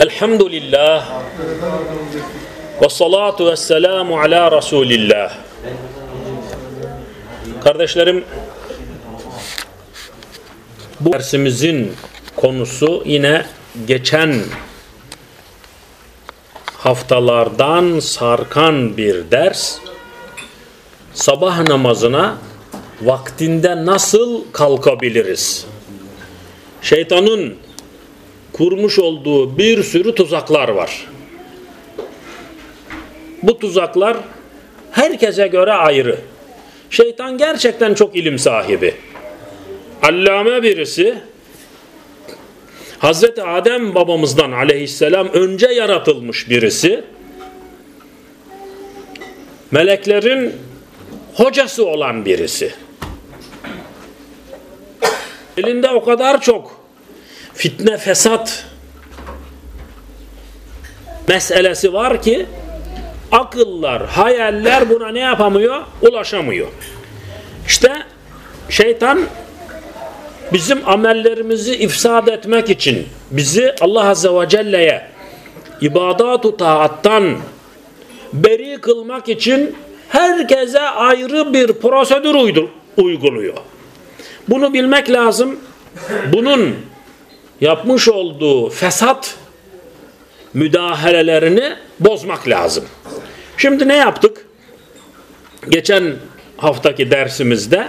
Elhamdülillah ve salatu ve selamu ala Resulillah. Kardeşlerim bu dersimizin konusu yine geçen haftalardan sarkan bir ders. Sabah namazına vaktinde nasıl kalkabiliriz? Şeytanın kurmuş olduğu bir sürü tuzaklar var. Bu tuzaklar herkese göre ayrı. Şeytan gerçekten çok ilim sahibi. Allame birisi Hazreti Adem babamızdan aleyhisselam önce yaratılmış birisi meleklerin hocası olan birisi. Elinde o kadar çok fitne fesat meselesi var ki akıllar, hayaller buna ne yapamıyor? Ulaşamıyor. İşte şeytan bizim amellerimizi ifsad etmek için bizi Allah Azze ve Celle'ye ibadat-ı taattan beri kılmak için herkese ayrı bir prosedür uyguluyor. Bunu bilmek lazım. Bunun yapmış olduğu fesat müdahalelerini bozmak lazım. Şimdi ne yaptık? Geçen haftaki dersimizde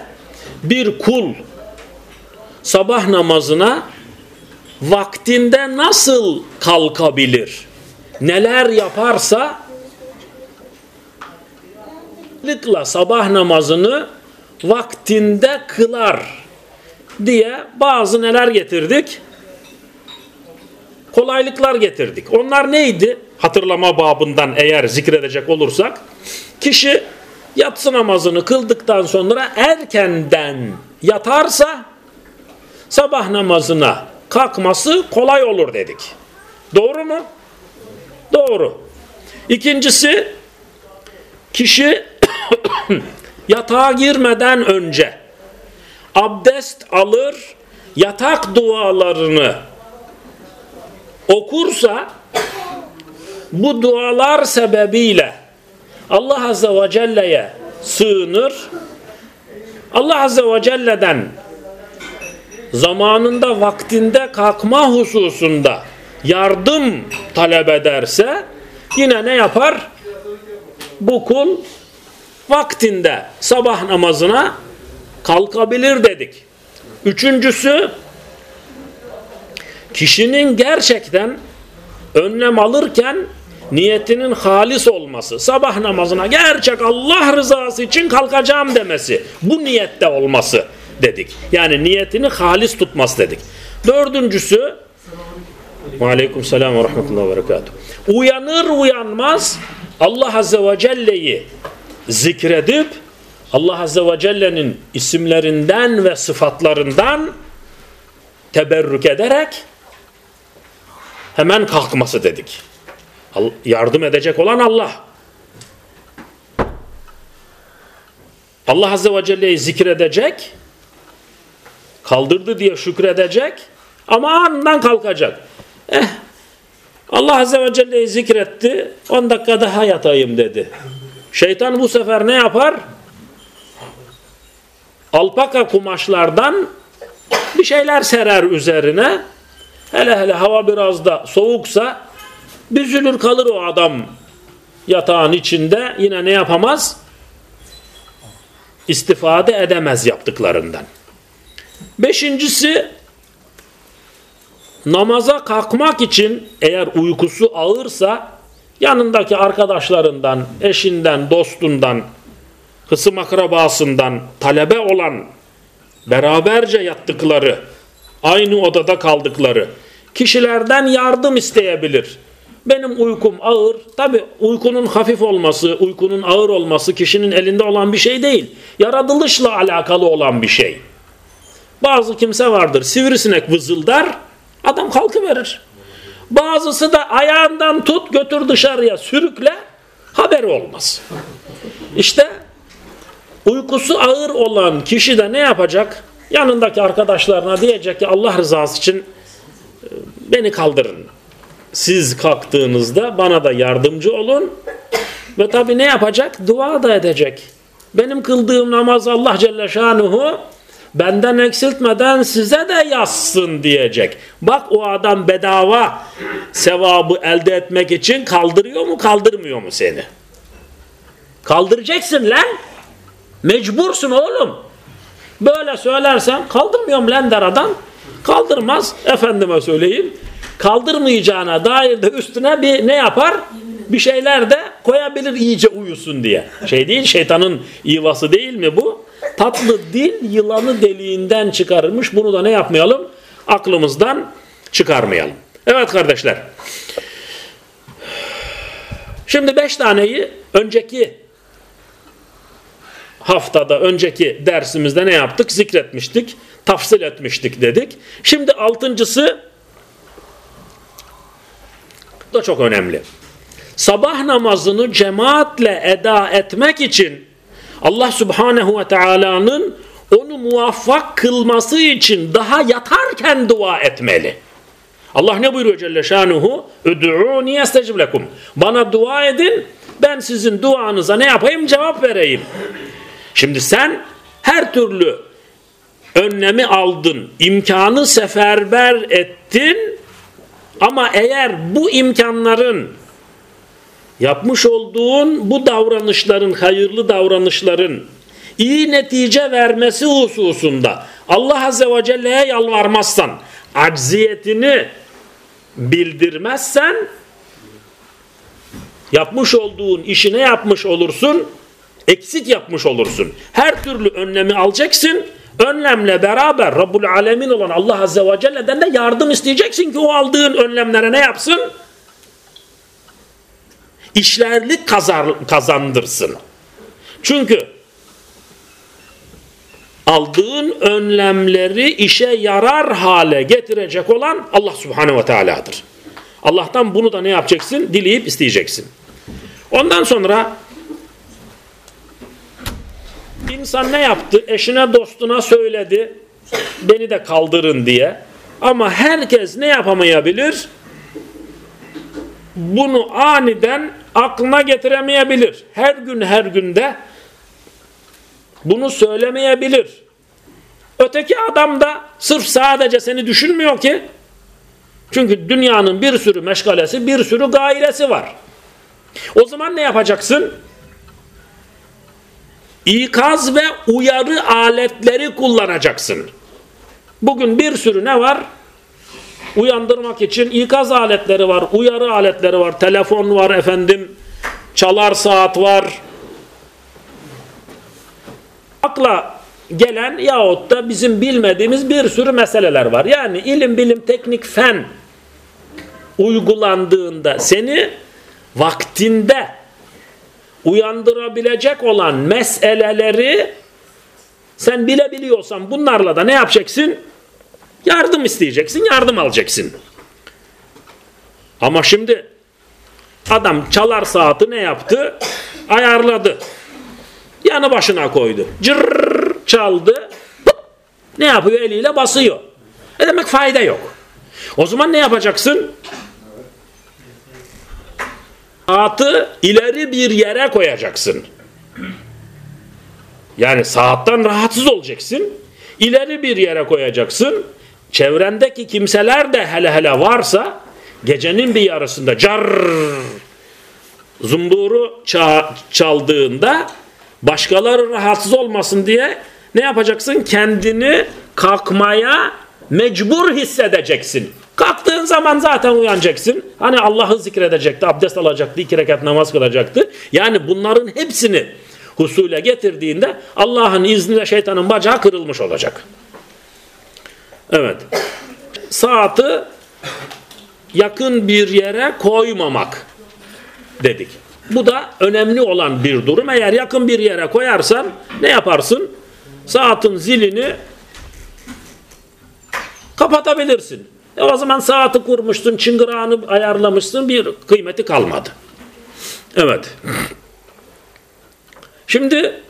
bir kul sabah namazına vaktinde nasıl kalkabilir? Neler yaparsa sabah namazını vaktinde kılar diye bazı neler getirdik? Kolaylıklar getirdik. Onlar neydi? Hatırlama babından eğer zikredecek olursak kişi yatsı namazını kıldıktan sonra erkenden yatarsa sabah namazına kalkması kolay olur dedik. Doğru mu? Doğru. İkincisi kişi yatağa girmeden önce abdest alır yatak dualarını okursa bu dualar sebebiyle Allah Azze ve Celle'ye sığınır Allah Azze ve Celle'den zamanında vaktinde kalkma hususunda yardım talep ederse yine ne yapar? Bu kul vaktinde sabah namazına kalkabilir dedik. Üçüncüsü kişinin gerçekten önlem alırken niyetinin halis olması, sabah namazına gerçek Allah rızası için kalkacağım demesi, bu niyette olması dedik. Yani niyetini halis tutması dedik. Dördüncüsü Aleyküm selam ve rahmetullahi ve berekatuhu. Uyanır uyanmaz Allah Azze ve Celle'yi zikredip Allah Azze ve Celle'nin isimlerinden ve sıfatlarından teberrük ederek hemen kalkması dedik. Yardım edecek olan Allah. Allah Azze ve Celle'yi zikredecek, kaldırdı diye şükredecek ama anından kalkacak. Eh, Allah Azze ve Celle'yi zikretti, 10 dakika daha yatayım dedi. Şeytan bu sefer ne yapar? Alpaka kumaşlardan bir şeyler serer üzerine. Hele hele hava biraz da soğuksa büzülür kalır o adam yatağın içinde yine ne yapamaz? İstifade edemez yaptıklarından. Beşincisi namaza kalkmak için eğer uykusu ağırsa yanındaki arkadaşlarından, eşinden, dostundan, kısım akrabasından talebe olan beraberce yattıkları, aynı odada kaldıkları kişilerden yardım isteyebilir. Benim uykum ağır. Tabi uykunun hafif olması, uykunun ağır olması kişinin elinde olan bir şey değil. Yaratılışla alakalı olan bir şey. Bazı kimse vardır sivrisinek vızıldar, adam kalkıverir. Bazısı da ayağından tut götür dışarıya sürükle haber olmaz. İşte uykusu ağır olan kişi de ne yapacak? yanındaki arkadaşlarına diyecek ki Allah rızası için e, beni kaldırın. Siz kalktığınızda bana da yardımcı olun. Ve tabi ne yapacak? Dua da edecek. Benim kıldığım namaz Allah Celle Şanuhu benden eksiltmeden size de yazsın diyecek. Bak o adam bedava sevabı elde etmek için kaldırıyor mu kaldırmıyor mu seni? Kaldıracaksın lan. Mecbursun oğlum. Böyle söylersen kaldırmıyorum lan der adam. Kaldırmaz. Efendime söyleyeyim. Kaldırmayacağına dair de üstüne bir ne yapar? Bir şeyler de koyabilir iyice uyusun diye. Şey değil şeytanın ivası değil mi bu? Tatlı dil yılanı deliğinden çıkarılmış. Bunu da ne yapmayalım? Aklımızdan çıkarmayalım. Evet kardeşler. Şimdi beş taneyi önceki haftada önceki dersimizde ne yaptık? Zikretmiştik, tafsil etmiştik dedik. Şimdi altıncısı da çok önemli. Sabah namazını cemaatle eda etmek için Allah Subhanahu ve Taala'nın onu muvaffak kılması için daha yatarken dua etmeli. Allah ne buyuruyor Celle Şanuhu? Üd'ûni estecib lekum. Bana dua edin, ben sizin duanıza ne yapayım? Cevap vereyim. Şimdi sen her türlü önlemi aldın, imkanı seferber ettin. Ama eğer bu imkanların yapmış olduğun bu davranışların, hayırlı davranışların iyi netice vermesi hususunda Allah Azze ve Celle'ye yalvarmazsan, acziyetini bildirmezsen yapmış olduğun işine yapmış olursun eksik yapmış olursun. Her türlü önlemi alacaksın. Önlemle beraber Rabbul Alemin olan Allah Azze ve Celle'den de yardım isteyeceksin ki o aldığın önlemlere ne yapsın? İşlerlik kazandırsın. Çünkü aldığın önlemleri işe yarar hale getirecek olan Allah Subhanahu ve Teala'dır. Allah'tan bunu da ne yapacaksın? Dileyip isteyeceksin. Ondan sonra İnsan ne yaptı? Eşine dostuna söyledi. Beni de kaldırın diye. Ama herkes ne yapamayabilir? Bunu aniden aklına getiremeyebilir. Her gün her günde bunu söylemeyebilir. Öteki adam da sırf sadece seni düşünmüyor ki. Çünkü dünyanın bir sürü meşgalesi, bir sürü gairesi var. O zaman ne yapacaksın? İkaz ve uyarı aletleri kullanacaksın. Bugün bir sürü ne var? Uyandırmak için ikaz aletleri var, uyarı aletleri var, telefon var efendim, çalar saat var. Akla gelen yahut da bizim bilmediğimiz bir sürü meseleler var. Yani ilim, bilim, teknik, fen uygulandığında seni vaktinde uyandırabilecek olan meseleleri sen bilebiliyorsan bunlarla da ne yapacaksın? Yardım isteyeceksin, yardım alacaksın. Ama şimdi adam çalar saati ne yaptı? Ayarladı. Yanı başına koydu. Cırrrr çaldı. Ne yapıyor? Eliyle basıyor. E demek fayda yok. O zaman ne yapacaksın? Saati ileri bir yere koyacaksın. Yani saatten rahatsız olacaksın. İleri bir yere koyacaksın. Çevrendeki kimseler de hele hele varsa gecenin bir yarısında car zumburu çaldığında başkaları rahatsız olmasın diye ne yapacaksın? Kendini kalkmaya mecbur hissedeceksin. Kalktığın zaman zaten uyanacaksın. Hani Allah'ı zikredecekti, abdest alacaktı, iki rekat namaz kılacaktı. Yani bunların hepsini husule getirdiğinde Allah'ın izniyle şeytanın bacağı kırılmış olacak. Evet. Saati yakın bir yere koymamak dedik. Bu da önemli olan bir durum. Eğer yakın bir yere koyarsan ne yaparsın? Saatin zilini kapatabilirsin. E o zaman saati kurmuşsun, çıngırağını ayarlamışsın, bir kıymeti kalmadı. Evet. Şimdi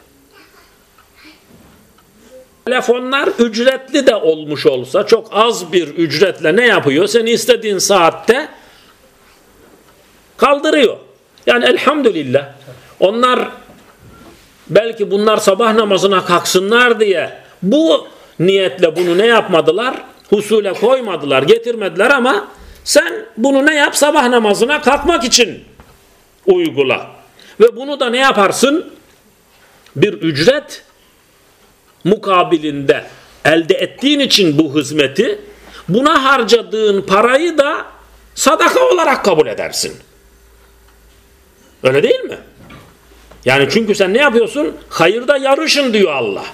Telefonlar ücretli de olmuş olsa çok az bir ücretle ne yapıyor? Seni istediğin saatte kaldırıyor. Yani elhamdülillah onlar belki bunlar sabah namazına kalksınlar diye bu niyetle bunu ne yapmadılar? Husule koymadılar, getirmediler ama sen bunu ne yap? Sabah namazına kalkmak için uygula. Ve bunu da ne yaparsın? Bir ücret mukabilinde elde ettiğin için bu hizmeti buna harcadığın parayı da sadaka olarak kabul edersin. Öyle değil mi? Yani çünkü sen ne yapıyorsun? Hayırda yarışın diyor Allah.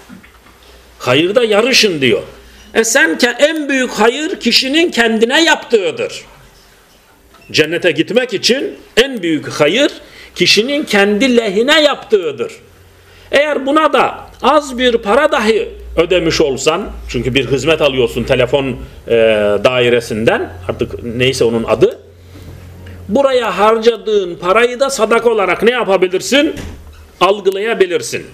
Hayırda yarışın diyor. E sen en büyük hayır kişinin kendine yaptığıdır. Cennete gitmek için en büyük hayır kişinin kendi lehine yaptığıdır. Eğer buna da az bir para dahi ödemiş olsan çünkü bir hizmet alıyorsun telefon e, dairesinden artık neyse onun adı buraya harcadığın parayı da sadaka olarak ne yapabilirsin? Algılayabilirsin.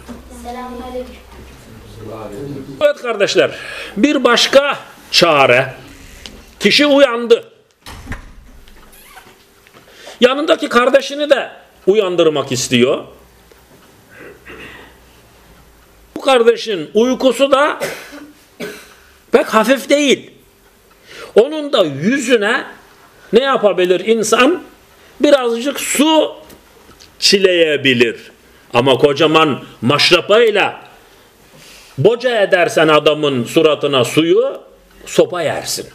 Evet kardeşler bir başka çare kişi uyandı. Yanındaki kardeşini de uyandırmak istiyor. Bu kardeşin uykusu da pek hafif değil. Onun da yüzüne ne yapabilir insan? Birazcık su çileyebilir. Ama kocaman maşrapayla boca edersen adamın suratına suyu sopa yersin.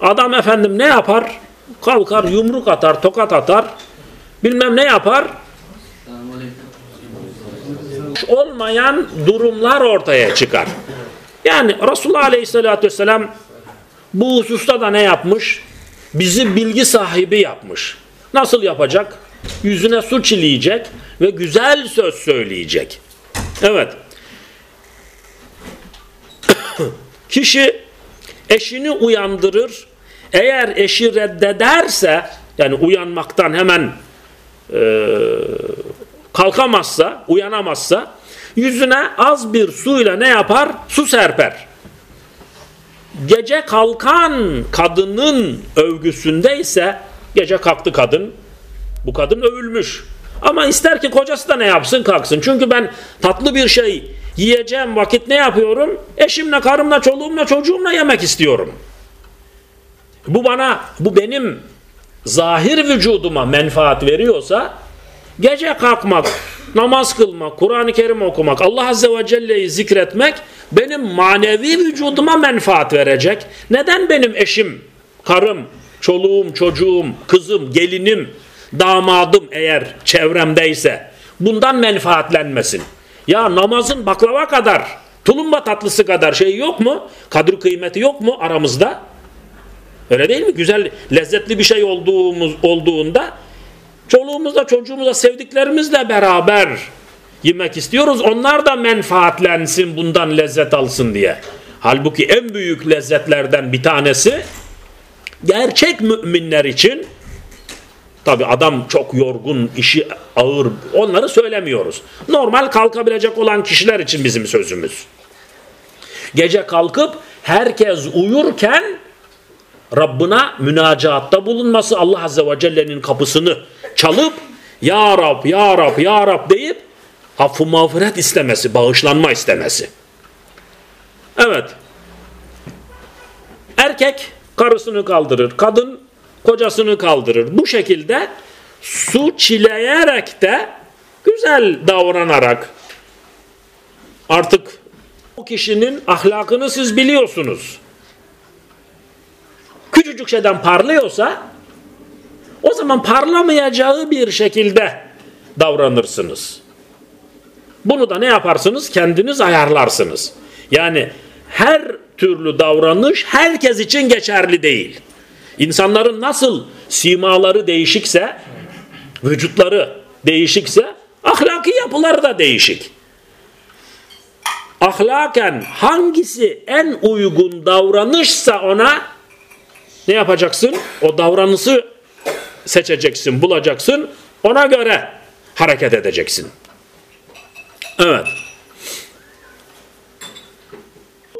Adam efendim ne yapar? Kalkar yumruk atar, tokat atar. Bilmem ne yapar? Olmayan durumlar ortaya çıkar. Yani Resulullah Aleyhisselatü Vesselam bu hususta da ne yapmış? Bizi bilgi sahibi yapmış. Nasıl yapacak? Yüzüne su çileyecek ve güzel söz söyleyecek. Evet. Kişi eşini uyandırır. Eğer eşi reddederse yani uyanmaktan hemen e, kalkamazsa, uyanamazsa yüzüne az bir suyla ne yapar? Su serper. Gece kalkan kadının övgüsünde ise gece kalktı kadın. Bu kadın övülmüş. Ama ister ki kocası da ne yapsın kalksın. Çünkü ben tatlı bir şey yiyeceğim vakit ne yapıyorum? Eşimle, karımla, çoluğumla, çocuğumla yemek istiyorum. Bu bana, bu benim zahir vücuduma menfaat veriyorsa gece kalkmak, namaz kılmak, Kur'an-ı Kerim okumak, Allah Azze ve Celle'yi zikretmek benim manevi vücuduma menfaat verecek. Neden benim eşim, karım, çoluğum, çocuğum, kızım, gelinim, damadım eğer çevremdeyse bundan menfaatlenmesin? Ya namazın baklava kadar, tulumba tatlısı kadar şey yok mu? Kadir kıymeti yok mu aramızda? Öyle değil mi? Güzel, lezzetli bir şey olduğumuz olduğunda çoluğumuzla, çocuğumuzla, sevdiklerimizle beraber yemek istiyoruz. Onlar da menfaatlensin, bundan lezzet alsın diye. Halbuki en büyük lezzetlerden bir tanesi gerçek müminler için tabi adam çok yorgun, işi ağır onları söylemiyoruz. Normal kalkabilecek olan kişiler için bizim sözümüz. Gece kalkıp herkes uyurken Rabbına münacatta bulunması Allah Azze ve Celle'nin kapısını çalıp Ya Rab, Ya Rab, Ya Rab deyip affı mağfiret istemesi, bağışlanma istemesi. Evet. Erkek karısını kaldırır, kadın kocasını kaldırır. Bu şekilde su çileyerek de güzel davranarak artık o kişinin ahlakını siz biliyorsunuz küçücük şeyden parlıyorsa o zaman parlamayacağı bir şekilde davranırsınız. Bunu da ne yaparsınız? Kendiniz ayarlarsınız. Yani her türlü davranış herkes için geçerli değil. İnsanların nasıl simaları değişikse, vücutları değişikse, ahlaki yapıları da değişik. Ahlaken hangisi en uygun davranışsa ona ne yapacaksın? O davranışı seçeceksin, bulacaksın. Ona göre hareket edeceksin. Evet.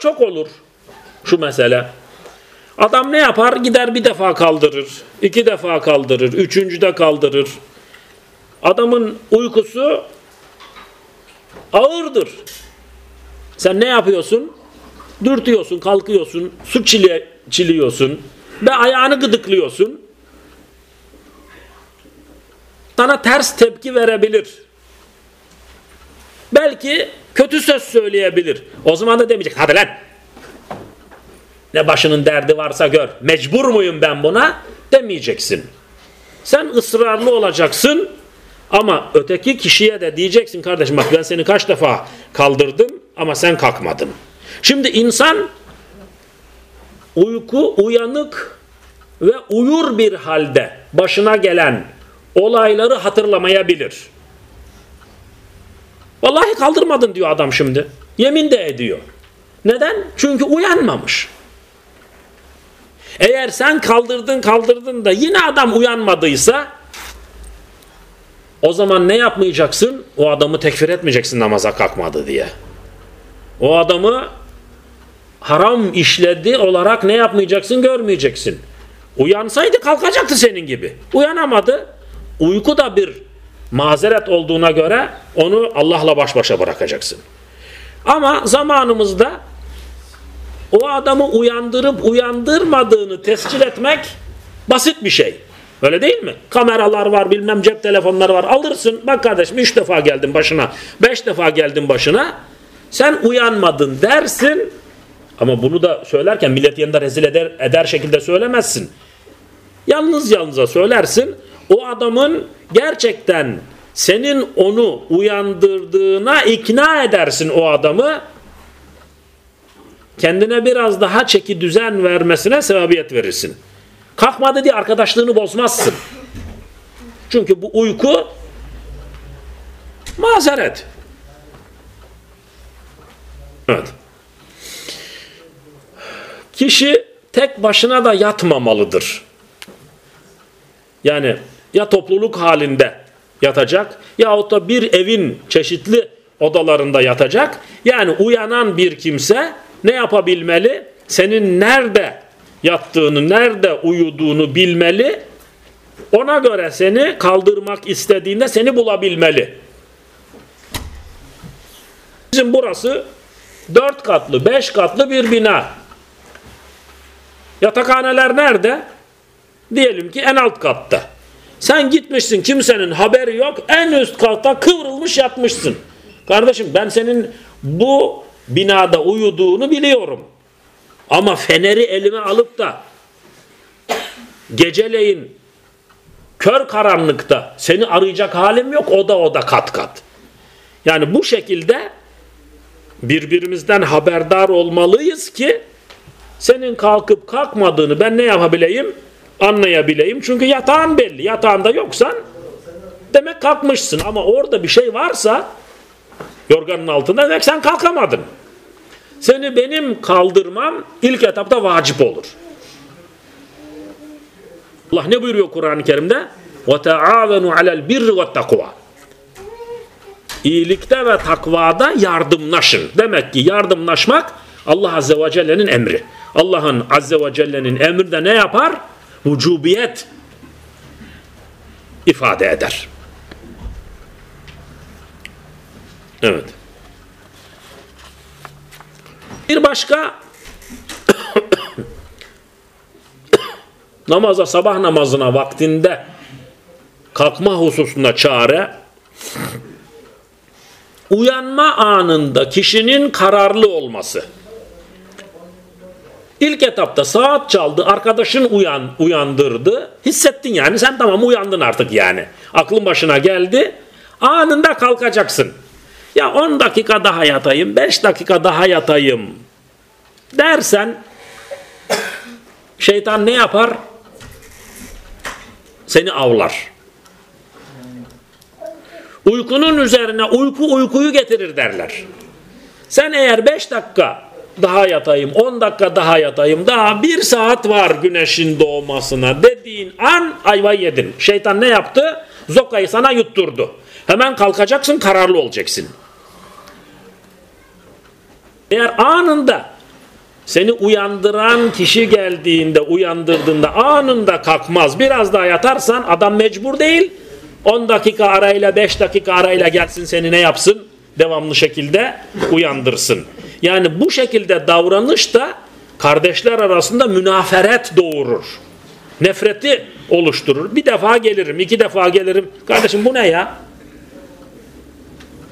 çok olur şu mesele. Adam ne yapar? Gider bir defa kaldırır, iki defa kaldırır, üçüncüde kaldırır. Adamın uykusu ağırdır. Sen ne yapıyorsun? Dürtüyorsun, kalkıyorsun, su çile, çiliyorsun ve ayağını gıdıklıyorsun. Sana ters tepki verebilir. Belki kötü söz söyleyebilir. O zaman da demeyecek hadi lan ne başının derdi varsa gör. Mecbur muyum ben buna? Demeyeceksin. Sen ısrarlı olacaksın ama öteki kişiye de diyeceksin kardeşim bak ben seni kaç defa kaldırdım ama sen kalkmadın. Şimdi insan uyku uyanık ve uyur bir halde başına gelen olayları hatırlamayabilir. Vallahi kaldırmadın diyor adam şimdi. Yemin de ediyor. Neden? Çünkü uyanmamış. Eğer sen kaldırdın kaldırdın da yine adam uyanmadıysa o zaman ne yapmayacaksın? O adamı tekfir etmeyeceksin namaza kalkmadı diye. O adamı haram işledi olarak ne yapmayacaksın? Görmeyeceksin. Uyansaydı kalkacaktı senin gibi. Uyanamadı. Uyku da bir mazeret olduğuna göre onu Allah'la baş başa bırakacaksın. Ama zamanımızda o adamı uyandırıp uyandırmadığını tescil etmek basit bir şey. Öyle değil mi? Kameralar var bilmem cep telefonları var alırsın bak kardeşim üç defa geldim başına beş defa geldim başına sen uyanmadın dersin ama bunu da söylerken millet yanında rezil eder, eder şekilde söylemezsin. Yalnız yalnıza söylersin o adamın gerçekten senin onu uyandırdığına ikna edersin o adamı kendine biraz daha çeki düzen vermesine sebebiyet verirsin. Kalkmadı diye arkadaşlığını bozmazsın. Çünkü bu uyku mazeret. Evet. Kişi tek başına da yatmamalıdır. Yani ya topluluk halinde yatacak yahut da bir evin çeşitli odalarında yatacak. Yani uyanan bir kimse ne yapabilmeli? Senin nerede yattığını, nerede uyuduğunu bilmeli. Ona göre seni kaldırmak istediğinde seni bulabilmeli. Bizim burası dört katlı, beş katlı bir bina. Yatakhaneler nerede? Diyelim ki en alt katta. Sen gitmişsin kimsenin haberi yok en üst katta kıvrılmış yatmışsın. Kardeşim ben senin bu binada uyuduğunu biliyorum. Ama feneri elime alıp da geceleyin kör karanlıkta seni arayacak halim yok. O da o da kat kat. Yani bu şekilde birbirimizden haberdar olmalıyız ki senin kalkıp kalkmadığını ben ne yapabileyim? Anlayabileyim. Çünkü yatağın belli. Yatağında yoksan demek kalkmışsın. Ama orada bir şey varsa yorganın altında demek sen kalkamadın. Seni benim kaldırmam ilk etapta vacip olur. Allah ne buyuruyor Kur'an-ı Kerim'de? وَتَعَاوَنُوا عَلَى الْبِرِّ وَالتَّقْوَى İyilikte ve takvada yardımlaşın. Demek ki yardımlaşmak Allah Azze ve Celle'nin emri. Allah'ın Azze ve Celle'nin emri de ne yapar? Vücubiyet ifade eder. Evet. Bir başka namaza sabah namazına vaktinde kalkma hususunda çare uyanma anında kişinin kararlı olması. İlk etapta saat çaldı, arkadaşın uyan, uyandırdı. Hissettin yani sen tamam uyandın artık yani. Aklın başına geldi. Anında kalkacaksın. Ya 10 dakika daha yatayım, 5 dakika daha yatayım dersen şeytan ne yapar? Seni avlar. Uykunun üzerine uyku uykuyu getirir derler. Sen eğer 5 dakika daha yatayım, 10 dakika daha yatayım, daha bir saat var güneşin doğmasına dediğin an ayva yedin. Şeytan ne yaptı? Zokayı sana yutturdu. Hemen kalkacaksın, kararlı olacaksın. Eğer anında seni uyandıran kişi geldiğinde, uyandırdığında anında kalkmaz. Biraz daha yatarsan adam mecbur değil. 10 dakika arayla 5 dakika arayla gelsin seni ne yapsın? Devamlı şekilde uyandırsın. Yani bu şekilde davranış da kardeşler arasında münaferet doğurur. Nefreti oluşturur. Bir defa gelirim, iki defa gelirim. Kardeşim bu ne ya?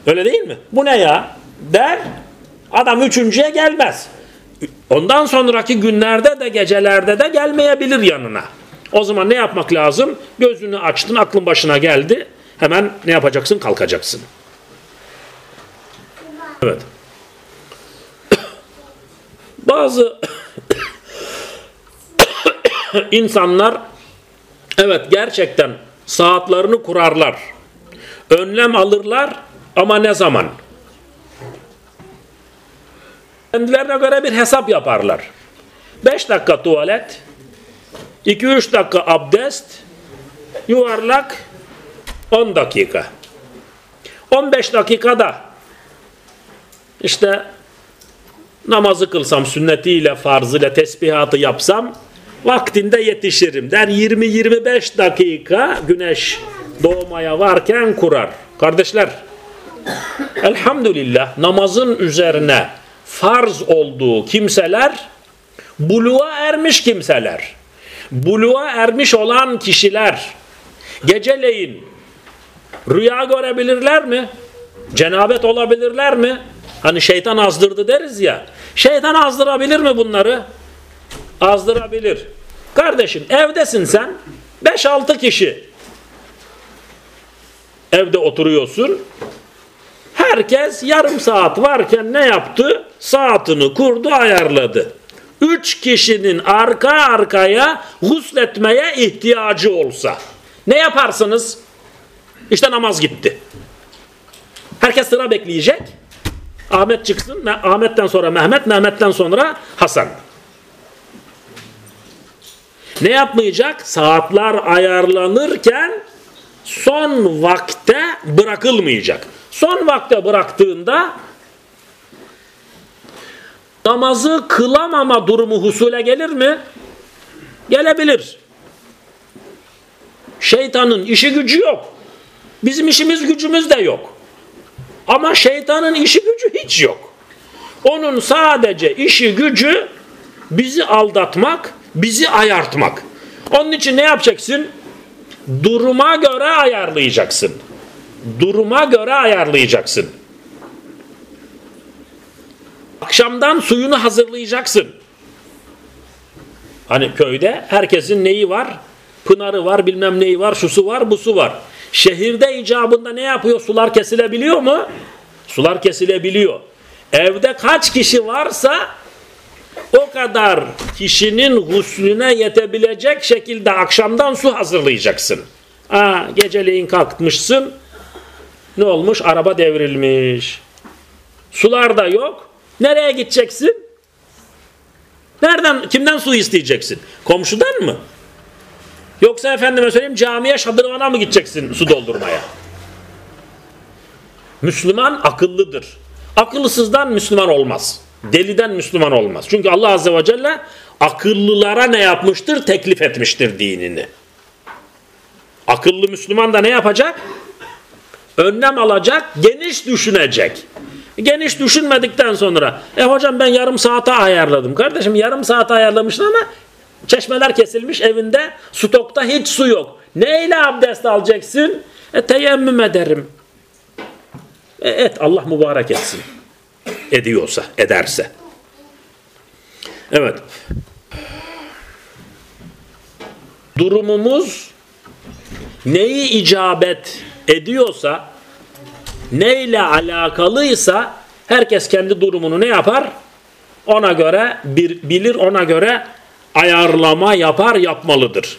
Öyle değil mi? Bu ne ya? Der. Adam üçüncüye gelmez. Ondan sonraki günlerde de gecelerde de gelmeyebilir yanına. O zaman ne yapmak lazım? Gözünü açtın, aklın başına geldi. Hemen ne yapacaksın? Kalkacaksın. Evet. Bazı insanlar evet gerçekten saatlerini kurarlar. Önlem alırlar ama ne zaman? Kendilerine göre bir hesap yaparlar. 5 dakika tuvalet, 2-3 dakika abdest, yuvarlak 10 dakika. 15 dakikada işte namazı kılsam sünnetiyle farzıyla tesbihatı yapsam vaktinde yetişirim der 20-25 dakika güneş doğmaya varken kurar. Kardeşler elhamdülillah namazın üzerine farz olduğu kimseler buluğa ermiş kimseler. Buluğa ermiş olan kişiler geceleyin rüya görebilirler mi? Cenabet olabilirler mi? Hani şeytan azdırdı deriz ya. Şeytan azdırabilir mi bunları? Azdırabilir. Kardeşim evdesin sen 5-6 kişi evde oturuyorsun. Herkes yarım saat varken ne yaptı? Saatini kurdu ayarladı. Üç kişinin arka arkaya husletmeye ihtiyacı olsa ne yaparsınız? İşte namaz gitti. Herkes sıra bekleyecek. Ahmet çıksın. Ahmet'ten sonra Mehmet, Mehmet'ten sonra Hasan. Ne yapmayacak? Saatler ayarlanırken son vakte bırakılmayacak. Son vakte bıraktığında namazı kılamama durumu husule gelir mi? Gelebilir. Şeytanın işi gücü yok. Bizim işimiz gücümüz de yok. Ama şeytanın işi gücü hiç yok. Onun sadece işi gücü bizi aldatmak, bizi ayartmak. Onun için ne yapacaksın? Duruma göre ayarlayacaksın. Duruma göre ayarlayacaksın. Akşamdan suyunu hazırlayacaksın. Hani köyde herkesin neyi var? Pınarı var, bilmem neyi var, şusu var, busu var. Şehirde icabında ne yapıyor? Sular kesilebiliyor mu? Sular kesilebiliyor. Evde kaç kişi varsa o kadar kişinin huslüne yetebilecek şekilde akşamdan su hazırlayacaksın. Aa, geceleyin kalkmışsın. Ne olmuş? Araba devrilmiş. Sular da yok. Nereye gideceksin? Nereden, kimden su isteyeceksin? Komşudan mı? Yoksa efendime söyleyeyim camiye şadırvana mı gideceksin su doldurmaya? Müslüman akıllıdır. Akıllısızdan Müslüman olmaz. Deliden Müslüman olmaz. Çünkü Allah Azze ve Celle akıllılara ne yapmıştır? Teklif etmiştir dinini. Akıllı Müslüman da ne yapacak? Önlem alacak, geniş düşünecek. Geniş düşünmedikten sonra e hocam ben yarım saate ayarladım. Kardeşim yarım saate ayarlamışsın ama çeşmeler kesilmiş evinde stokta hiç su yok. Neyle abdest alacaksın? E teyemmüm ederim. E, et Allah mübarek etsin. Ediyorsa, ederse. Evet. Durumumuz neyi icabet ediyorsa neyle alakalıysa herkes kendi durumunu ne yapar? Ona göre bir, bilir, ona göre ayarlama yapar, yapmalıdır.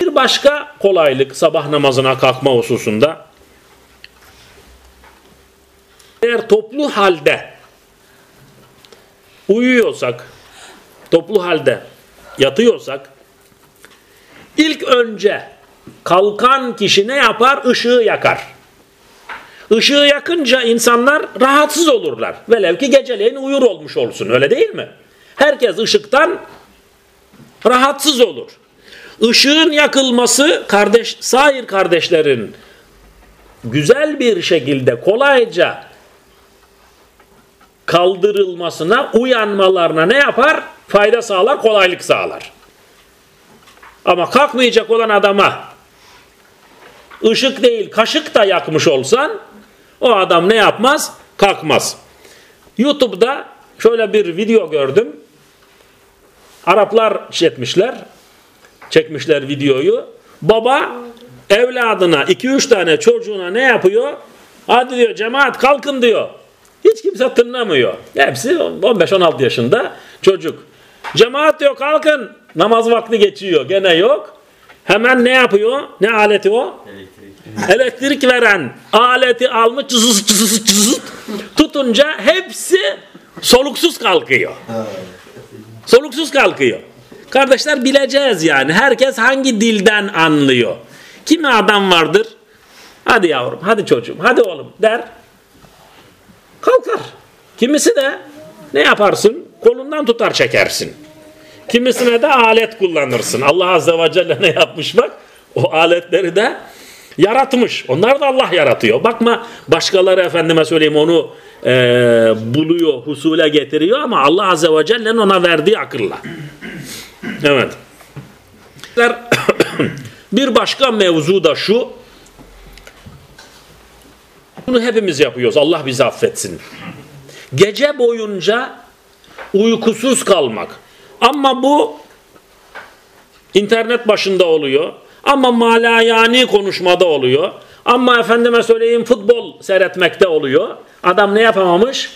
Bir başka kolaylık sabah namazına kalkma hususunda eğer toplu halde uyuyorsak, toplu halde yatıyorsak ilk önce kalkan kişi ne yapar? Işığı yakar. Işığı yakınca insanlar rahatsız olurlar. Velev ki geceleyin uyur olmuş olsun öyle değil mi? Herkes ışıktan rahatsız olur. Işığın yakılması kardeş, sair kardeşlerin güzel bir şekilde kolayca kaldırılmasına, uyanmalarına ne yapar? Fayda sağlar, kolaylık sağlar. Ama kalkmayacak olan adama ışık değil kaşık da yakmış olsan o adam ne yapmaz? Kalkmaz. YouTube'da şöyle bir video gördüm. Araplar çekmişler. Çekmişler videoyu. Baba evladına 2-3 tane çocuğuna ne yapıyor? Hadi diyor cemaat kalkın diyor. Hiç kimse tınlamıyor. Hepsi 15-16 yaşında çocuk. Cemaat diyor kalkın. Namaz vakti geçiyor. Gene yok. Hemen ne yapıyor? Ne aleti o? Elektrik. Elektrik veren aleti almış cızız cızız cızız tutunca hepsi soluksuz kalkıyor. Soluksuz kalkıyor. Kardeşler bileceğiz yani. Herkes hangi dilden anlıyor. Kimi adam vardır. Hadi yavrum, hadi çocuğum, hadi oğlum der. Kalkar. Kimisi de ne yaparsın? Kolundan tutar çekersin. Kimisine de alet kullanırsın. Allah Azze ve Celle ne yapmış bak? O aletleri de yaratmış. Onlar da Allah yaratıyor. Bakma başkaları efendime söyleyeyim onu e, buluyor, husule getiriyor ama Allah Azze ve Celle'nin ona verdiği akılla. Evet. Bir başka mevzu da şu. Bunu hepimiz yapıyoruz. Allah bizi affetsin. Gece boyunca uykusuz kalmak. Ama bu internet başında oluyor. Ama malayani konuşmada oluyor. Ama efendime söyleyeyim futbol seyretmekte oluyor. Adam ne yapamamış?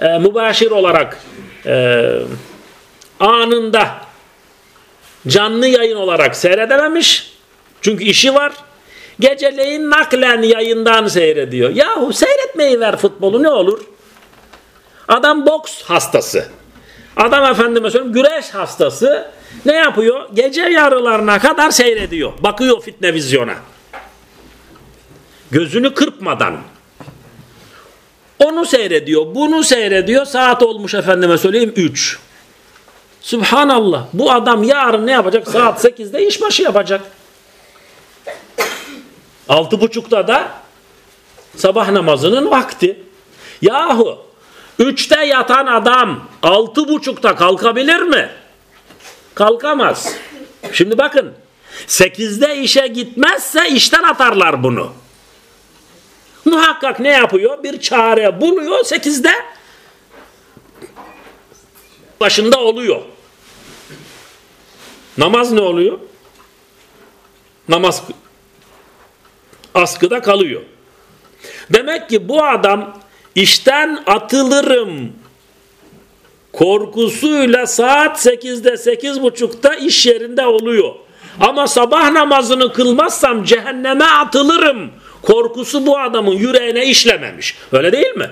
E, mübaşir olarak e, anında canlı yayın olarak seyredememiş. Çünkü işi var. Geceleyin naklen yayından seyrediyor. Yahu seyretmeyi ver futbolu ne olur? Adam boks hastası. Adam efendime söyleyeyim güreş hastası. Ne yapıyor? Gece yarılarına kadar seyrediyor. Bakıyor fitne vizyona. Gözünü kırpmadan. Onu seyrediyor, bunu seyrediyor. Saat olmuş efendime söyleyeyim 3. Subhanallah. Bu adam yarın ne yapacak? Saat 8'de işbaşı yapacak. Altı buçukta da sabah namazının vakti. Yahu üçte yatan adam altı buçukta kalkabilir mi? Kalkamaz. Şimdi bakın sekizde işe gitmezse işten atarlar bunu. Muhakkak ne yapıyor? Bir çare buluyor sekizde başında oluyor. Namaz ne oluyor? Namaz askıda kalıyor. Demek ki bu adam işten atılırım korkusuyla saat 8'de 8.30'da iş yerinde oluyor. Ama sabah namazını kılmazsam cehenneme atılırım. Korkusu bu adamın yüreğine işlememiş. Öyle değil mi?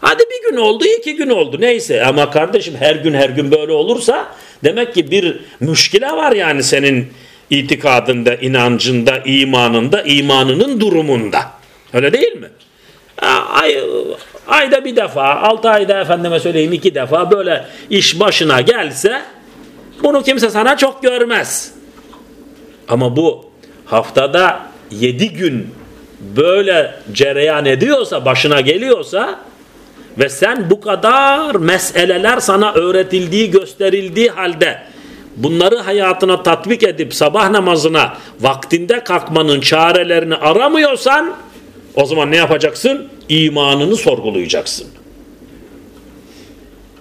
Hadi bir gün oldu, iki gün oldu. Neyse ama kardeşim her gün her gün böyle olursa demek ki bir müşkile var yani senin itikadında, inancında, imanında, imanının durumunda. Öyle değil mi? Ay, ayda bir defa, altı ayda efendime söyleyeyim iki defa böyle iş başına gelse bunu kimse sana çok görmez. Ama bu haftada yedi gün böyle cereyan ediyorsa, başına geliyorsa ve sen bu kadar meseleler sana öğretildiği, gösterildiği halde bunları hayatına tatbik edip sabah namazına vaktinde kalkmanın çarelerini aramıyorsan o zaman ne yapacaksın? İmanını sorgulayacaksın.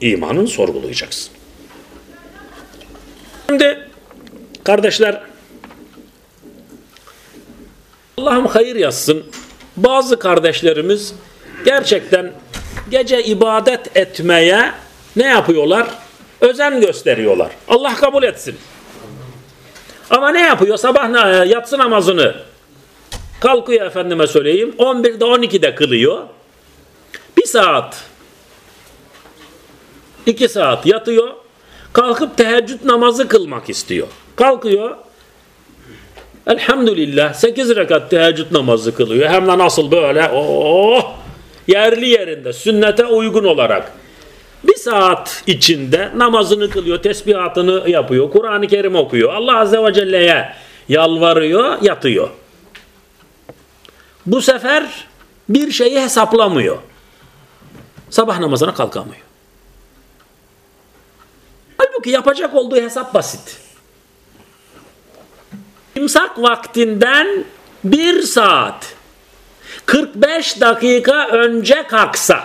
İmanını sorgulayacaksın. Şimdi kardeşler Allah'ım hayır yazsın. Bazı kardeşlerimiz gerçekten gece ibadet etmeye ne yapıyorlar? Özen gösteriyorlar. Allah kabul etsin. Ama ne yapıyor? Sabah yatsı namazını kalkıyor efendime söyleyeyim. 11'de 12'de kılıyor. Bir saat iki saat yatıyor. Kalkıp teheccüd namazı kılmak istiyor. Kalkıyor. Elhamdülillah 8 rekat teheccüd namazı kılıyor. Hem de nasıl böyle oh, yerli yerinde sünnete uygun olarak. Bir saat içinde namazını kılıyor, tesbihatını yapıyor, Kur'an-ı Kerim okuyor. Allah Azze ve Celle'ye yalvarıyor, yatıyor. Bu sefer bir şeyi hesaplamıyor. Sabah namazına kalkamıyor. Halbuki yapacak olduğu hesap basit. İmsak vaktinden bir saat 45 dakika önce kalksa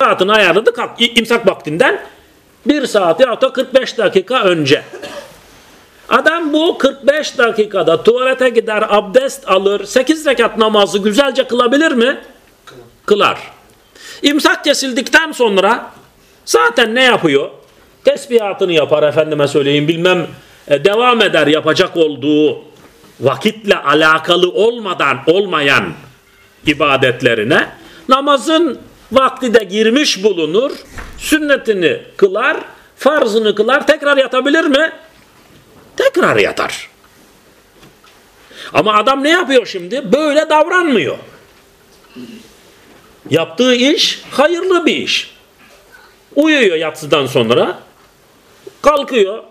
saatini ayarladı kalk, imsak vaktinden bir saat ya da 45 dakika önce Adam bu 45 dakikada tuvalete gider, abdest alır, 8 rekat namazı güzelce kılabilir mi? Kılar. İmsak kesildikten sonra zaten ne yapıyor? Tesbihatını yapar efendime söyleyeyim bilmem e, devam eder yapacak olduğu vakitle alakalı olmadan olmayan ibadetlerine namazın vakti de girmiş bulunur sünnetini kılar farzını kılar tekrar yatabilir mi? Tekrar yatar. Ama adam ne yapıyor şimdi? Böyle davranmıyor. Yaptığı iş hayırlı bir iş. Uyuyor yatsıdan sonra. Kalkıyor.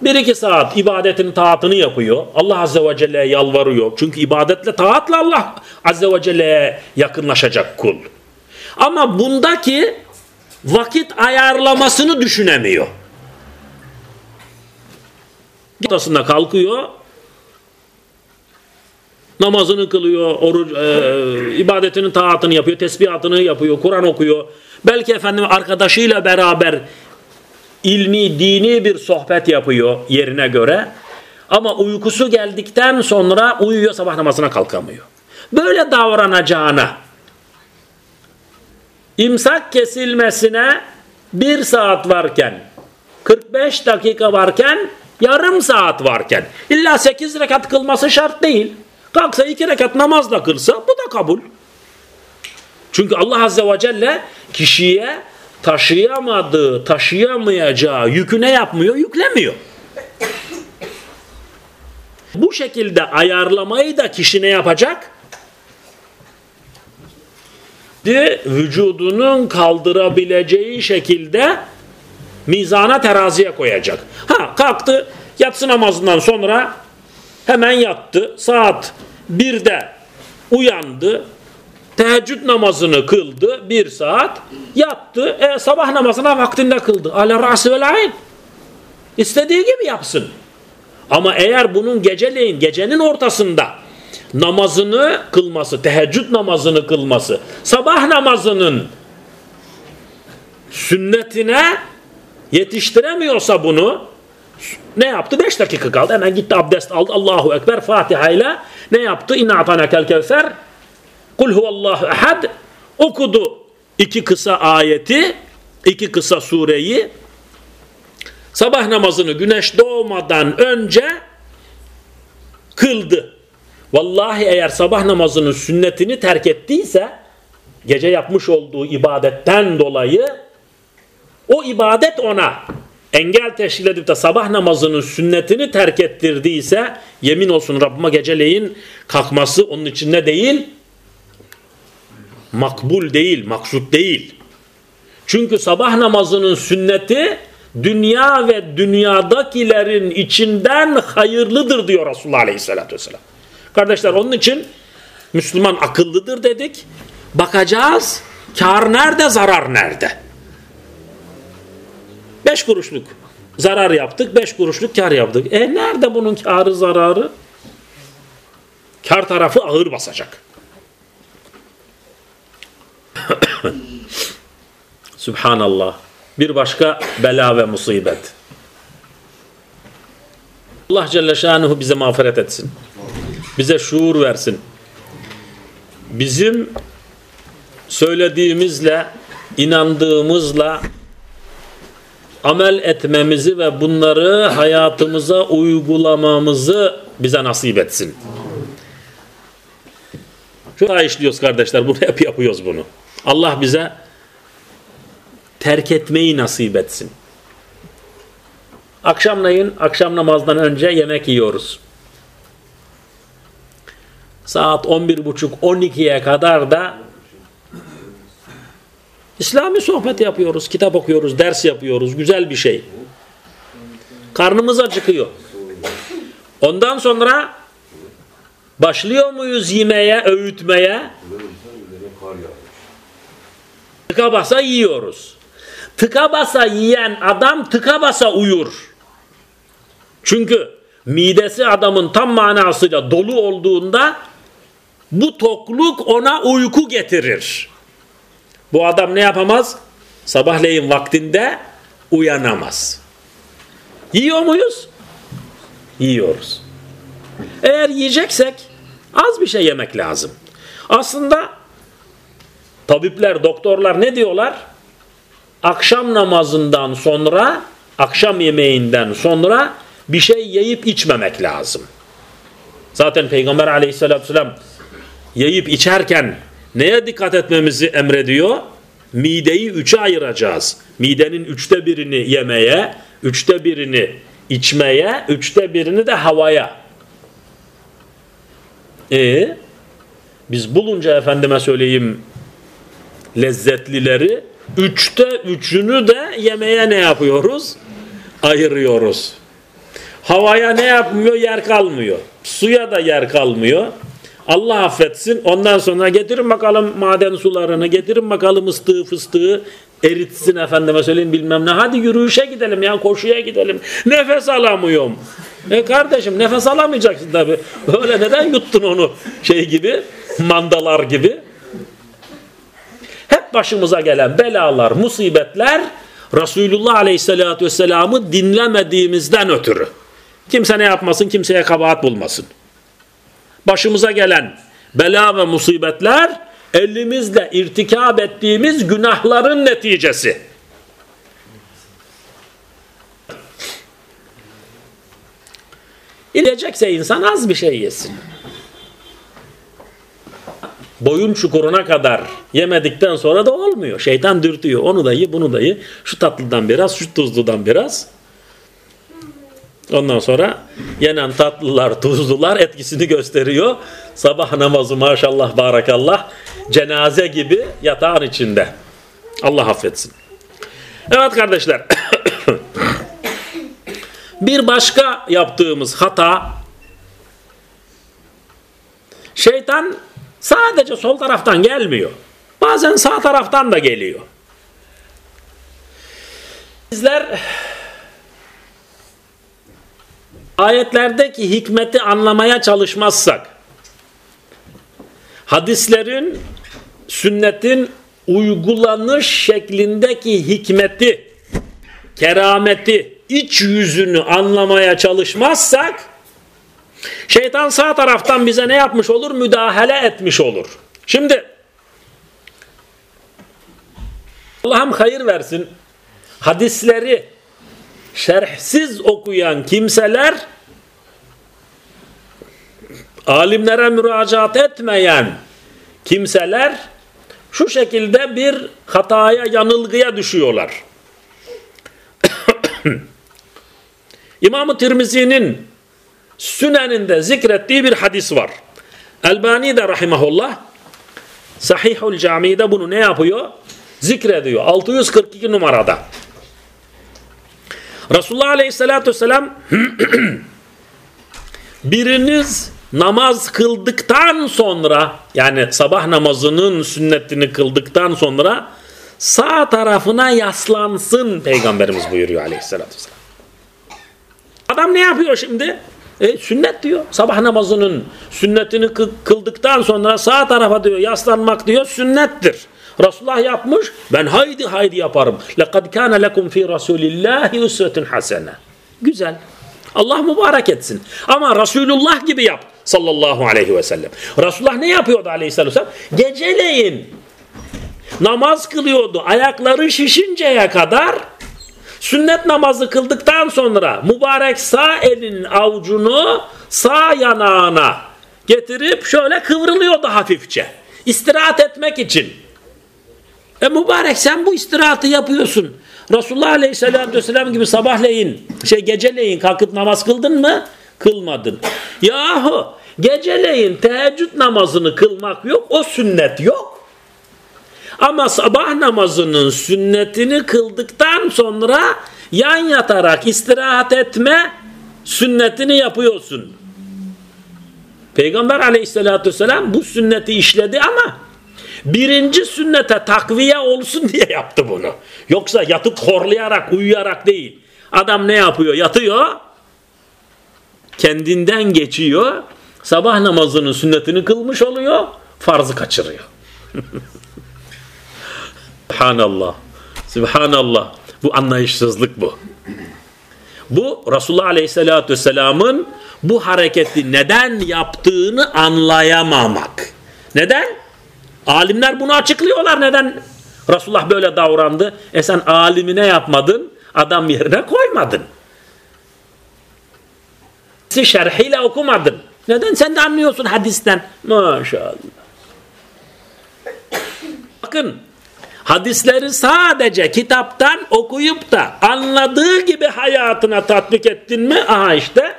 Bir iki saat ibadetin taatını yapıyor. Allah Azze ve Celle'ye yalvarıyor. Çünkü ibadetle taatla Allah Azze ve Celle'ye yakınlaşacak kul. Ama bundaki vakit ayarlamasını düşünemiyor. Ortasında kalkıyor. Namazını kılıyor, oruç, e, ibadetinin taatını yapıyor, tesbihatını yapıyor, Kur'an okuyor. Belki efendim arkadaşıyla beraber ilmi, dini bir sohbet yapıyor yerine göre. Ama uykusu geldikten sonra uyuyor sabah namazına kalkamıyor. Böyle davranacağına imsak kesilmesine bir saat varken 45 dakika varken yarım saat varken illa 8 rekat kılması şart değil. Kalksa 2 rekat namazla kılsa bu da kabul. Çünkü Allah Azze ve Celle kişiye taşıyamadığı, taşıyamayacağı yükü ne yapmıyor? Yüklemiyor. Bu şekilde ayarlamayı da kişi ne yapacak? Vücudunun kaldırabileceği şekilde mizana teraziye koyacak. Ha kalktı yatsı namazından sonra hemen yattı. Saat 1'de uyandı. Teheccüd namazını kıldı bir saat. Yattı. E, sabah namazına vaktinde kıldı. Ala ra'si vel ayn. İstediği gibi yapsın. Ama eğer bunun geceleyin, gecenin ortasında namazını kılması, teheccüd namazını kılması, sabah namazının sünnetine yetiştiremiyorsa bunu ne yaptı? 5 dakika kaldı. Hemen gitti abdest aldı. Allahu Ekber Fatiha ile ne yaptı? İnna atanekel kevser Kul huvallahu ehad okudu iki kısa ayeti iki kısa sureyi sabah namazını güneş doğmadan önce kıldı. Vallahi eğer sabah namazının sünnetini terk ettiyse gece yapmış olduğu ibadetten dolayı o ibadet ona engel teşkil edip de sabah namazının sünnetini terk ettirdiyse yemin olsun Rabbime geceleyin kalkması onun için ne değil? Makbul değil, maksut değil. Çünkü sabah namazının sünneti dünya ve dünyadakilerin içinden hayırlıdır diyor Resulullah Aleyhisselatü Vesselam. Kardeşler onun için Müslüman akıllıdır dedik. Bakacağız kar nerede zarar nerede? 5 kuruşluk zarar yaptık, 5 kuruşluk kar yaptık. E nerede bunun karı zararı? Kar tarafı ağır basacak. Subhanallah. Bir başka bela ve musibet. Allah Celle Şanuhu bize mağfiret etsin. Bize şuur versin. Bizim söylediğimizle, inandığımızla amel etmemizi ve bunları hayatımıza uygulamamızı bize nasip etsin. Daha işliyoruz kardeşler. Bunu hep yapıyoruz bunu. Allah bize terk etmeyi nasip etsin. Akşamleyin akşam namazdan önce yemek yiyoruz. Saat 11.30-12'ye kadar da İslami sohbet yapıyoruz, kitap okuyoruz, ders yapıyoruz. Güzel bir şey. Karnımız acıkıyor. Ondan sonra başlıyor muyuz yemeye, öğütmeye? Tıka basa yiyoruz. Tıka basa yiyen adam tıka basa uyur. Çünkü midesi adamın tam manasıyla dolu olduğunda bu tokluk ona uyku getirir. Bu adam ne yapamaz? Sabahleyin vaktinde uyanamaz. Yiyor muyuz? Yiyoruz. Eğer yiyeceksek az bir şey yemek lazım. Aslında tabipler, doktorlar ne diyorlar? Akşam namazından sonra, akşam yemeğinden sonra bir şey yiyip içmemek lazım. Zaten Peygamber aleyhissalatü vesselam yiyip içerken neye dikkat etmemizi emrediyor? Mideyi üçe ayıracağız. Midenin üçte birini yemeye, üçte birini içmeye, üçte birini de havaya. E biz bulunca efendime söyleyeyim lezzetlileri üçte üçünü de yemeye ne yapıyoruz? Ayırıyoruz. Havaya ne yapmıyor? Yer kalmıyor. Suya da yer kalmıyor. Allah affetsin. Ondan sonra getirin bakalım maden sularını, getirin bakalım ıstığı fıstığı eritsin efendime söyleyeyim bilmem ne. Hadi yürüyüşe gidelim ya koşuya gidelim. Nefes alamıyorum. E kardeşim nefes alamayacaksın tabi. Öyle neden yuttun onu şey gibi mandalar gibi. Hep başımıza gelen belalar, musibetler Resulullah Aleyhisselatü Vesselam'ı dinlemediğimizden ötürü. Kimse ne yapmasın, kimseye kabahat bulmasın. Başımıza gelen bela ve musibetler elimizle irtikab ettiğimiz günahların neticesi. İleyecekse insan az bir şey yesin. Boyun çukuruna kadar yemedikten sonra da olmuyor. Şeytan dürtüyor. Onu da ye, bunu da ye. Şu tatlıdan biraz, şu tuzludan biraz. Ondan sonra yenen tatlılar, tuzlular etkisini gösteriyor. Sabah namazı maşallah barakallah cenaze gibi yatağın içinde. Allah affetsin. Evet kardeşler. Bir başka yaptığımız hata şeytan sadece sol taraftan gelmiyor. Bazen sağ taraftan da geliyor. Bizler ayetlerdeki hikmeti anlamaya çalışmazsak hadislerin sünnetin uygulanış şeklindeki hikmeti kerameti iç yüzünü anlamaya çalışmazsak şeytan sağ taraftan bize ne yapmış olur? Müdahale etmiş olur. Şimdi Allah'ım hayır versin. Hadisleri şerhsiz okuyan kimseler alimlere müracaat etmeyen kimseler şu şekilde bir hataya, yanılgıya düşüyorlar. İmam-ı Tirmizi'nin Sünen'inde zikrettiği bir hadis var. Elbani de rahimahullah Sahihul Cami'de bunu ne yapıyor? Zikrediyor. 642 numarada. Resulullah Aleyhisselatü Vesselam biriniz namaz kıldıktan sonra yani sabah namazının sünnetini kıldıktan sonra sağ tarafına yaslansın Peygamberimiz buyuruyor Aleyhisselatü Vesselam. Adam ne yapıyor şimdi? E, sünnet diyor. Sabah namazının sünnetini kıldıktan sonra sağ tarafa diyor yaslanmak diyor sünnettir. Resulullah yapmış. Ben haydi haydi yaparım. لَقَدْ كَانَ لَكُمْ ف۪ي رَسُولِ اللّٰهِ اُسْوَةٌ حَسَنَةٌ Güzel. Allah mübarek etsin. Ama Resulullah gibi yap sallallahu aleyhi ve sellem. Resulullah ne yapıyordu aleyhisselam? Geceleyin namaz kılıyordu. Ayakları şişinceye kadar sünnet namazı kıldıktan sonra mübarek sağ elinin avucunu sağ yanağına getirip şöyle kıvrılıyordu hafifçe. İstirahat etmek için. E mübarek sen bu istirahatı yapıyorsun. Resulullah Aleyhisselatü Vesselam gibi sabahleyin, şey geceleyin kalkıp namaz kıldın mı? Kılmadın. Yahu geceleyin teheccüd namazını kılmak yok, o sünnet yok. Ama sabah namazının sünnetini kıldıktan sonra yan yatarak istirahat etme sünnetini yapıyorsun. Peygamber aleyhissalatü vesselam bu sünneti işledi ama birinci sünnete takviye olsun diye yaptı bunu. Yoksa yatıp horlayarak, uyuyarak değil. Adam ne yapıyor? Yatıyor, kendinden geçiyor, sabah namazının sünnetini kılmış oluyor, farzı kaçırıyor. Subhanallah. Subhanallah. Bu anlayışsızlık bu. Bu Resulullah Aleyhisselatü Vesselam'ın bu hareketi neden yaptığını anlayamamak. Neden? Alimler bunu açıklıyorlar. Neden Resulullah böyle davrandı? E sen alimine yapmadın, adam yerine koymadın. Şerhiyle okumadın. Neden? Sen de anlıyorsun hadisten. Maşallah. Bakın hadisleri sadece kitaptan okuyup da anladığı gibi hayatına tatbik ettin mi? Aha işte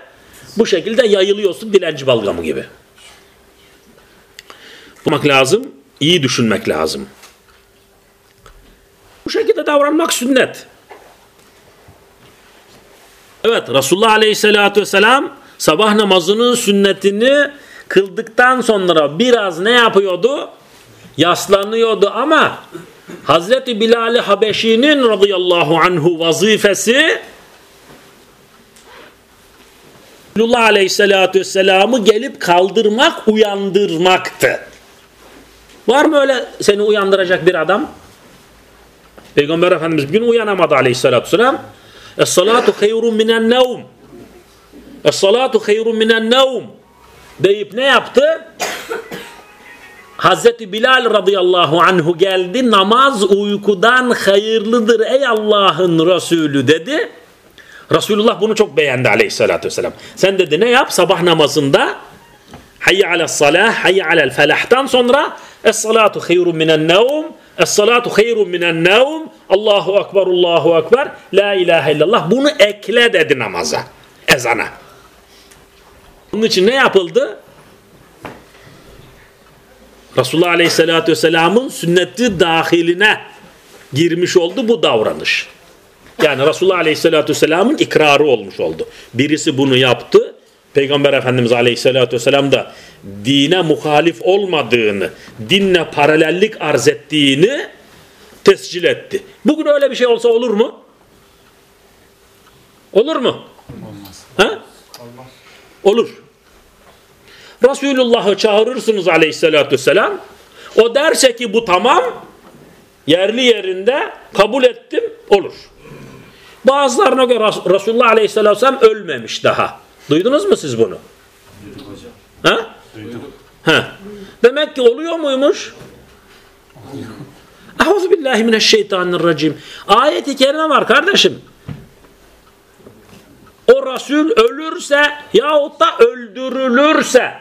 bu şekilde yayılıyorsun dilenci balgamı gibi. Bulmak lazım, iyi düşünmek lazım. Bu şekilde davranmak sünnet. Evet Resulullah Aleyhisselatü Vesselam sabah namazının sünnetini kıldıktan sonra biraz ne yapıyordu? Yaslanıyordu ama Hazreti Bilal-i Habeşi'nin radıyallahu anhu vazifesi Resulullah Aleyhisselatü Vesselam'ı gelip kaldırmak, uyandırmaktı. Var mı öyle seni uyandıracak bir adam? Peygamber Efendimiz bir gün uyanamadı Aleyhisselatü Vesselam. Es-salatu hayrun minen nevm. Es-salatu hayrun minen nevm. Deyip ne yaptı? Hazreti Bilal radıyallahu anhu geldi namaz uykudan hayırlıdır ey Allah'ın Resulü dedi. Resulullah bunu çok beğendi aleyhissalatü vesselam. Sen dedi ne yap sabah namazında hayye alel salah hayye alel felahtan sonra es salatu hayrun minen nevm es salatu hayrun minen nevm Allahu akbar Allahu akbar la ilahe illallah bunu ekle dedi namaza ezana. Bunun için ne yapıldı? Resulullah Aleyhisselatü Vesselam'ın sünneti dahiline girmiş oldu bu davranış. Yani Resulullah Aleyhisselatü Vesselam'ın ikrarı olmuş oldu. Birisi bunu yaptı. Peygamber Efendimiz Aleyhisselatü Vesselam da dine muhalif olmadığını, dinle paralellik arz ettiğini tescil etti. Bugün öyle bir şey olsa olur mu? Olur mu? Olmaz. Ha? Olmaz. Olur. Resulullah'ı çağırırsınız aleyhissalatü vesselam. O derse ki bu tamam, yerli yerinde kabul ettim, olur. Bazılarına göre Resulullah aleyhissalatü vesselam ölmemiş daha. Duydunuz mu siz bunu? Duyduk hocam. Ha? Duyduk. Demek ki oluyor muymuş? Euzubillahimineşşeytanirracim. Ayet-i kerime var kardeşim. O Resul ölürse yahut da öldürülürse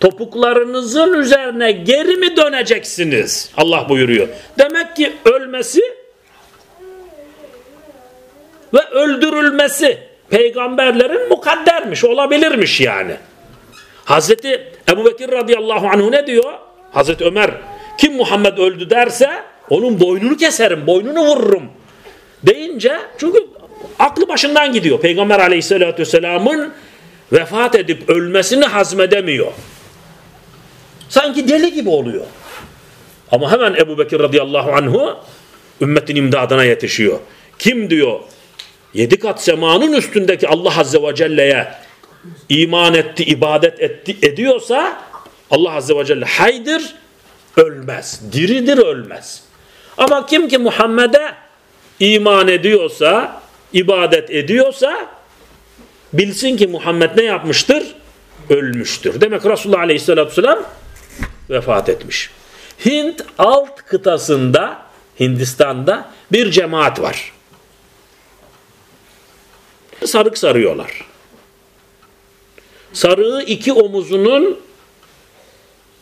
topuklarınızın üzerine geri mi döneceksiniz? Allah buyuruyor. Demek ki ölmesi ve öldürülmesi peygamberlerin mukaddermiş, olabilirmiş yani. Hazreti Ebu Bekir radıyallahu anhu ne diyor? Hazreti Ömer kim Muhammed öldü derse onun boynunu keserim, boynunu vururum deyince çünkü aklı başından gidiyor. Peygamber aleyhissalatü vesselamın vefat edip ölmesini hazmedemiyor. Sanki deli gibi oluyor. Ama hemen Ebu Bekir radıyallahu anhu ümmetin imdadına yetişiyor. Kim diyor yedi kat semanın üstündeki Allah azze ve celle'ye iman etti, ibadet etti, ediyorsa Allah azze ve celle haydır, ölmez. Diridir, ölmez. Ama kim ki Muhammed'e iman ediyorsa, ibadet ediyorsa bilsin ki Muhammed ne yapmıştır? Ölmüştür. Demek Resulullah Aleyhisselatü Vesselam vefat etmiş. Hint alt kıtasında Hindistan'da bir cemaat var. Sarık sarıyorlar. Sarığı iki omuzunun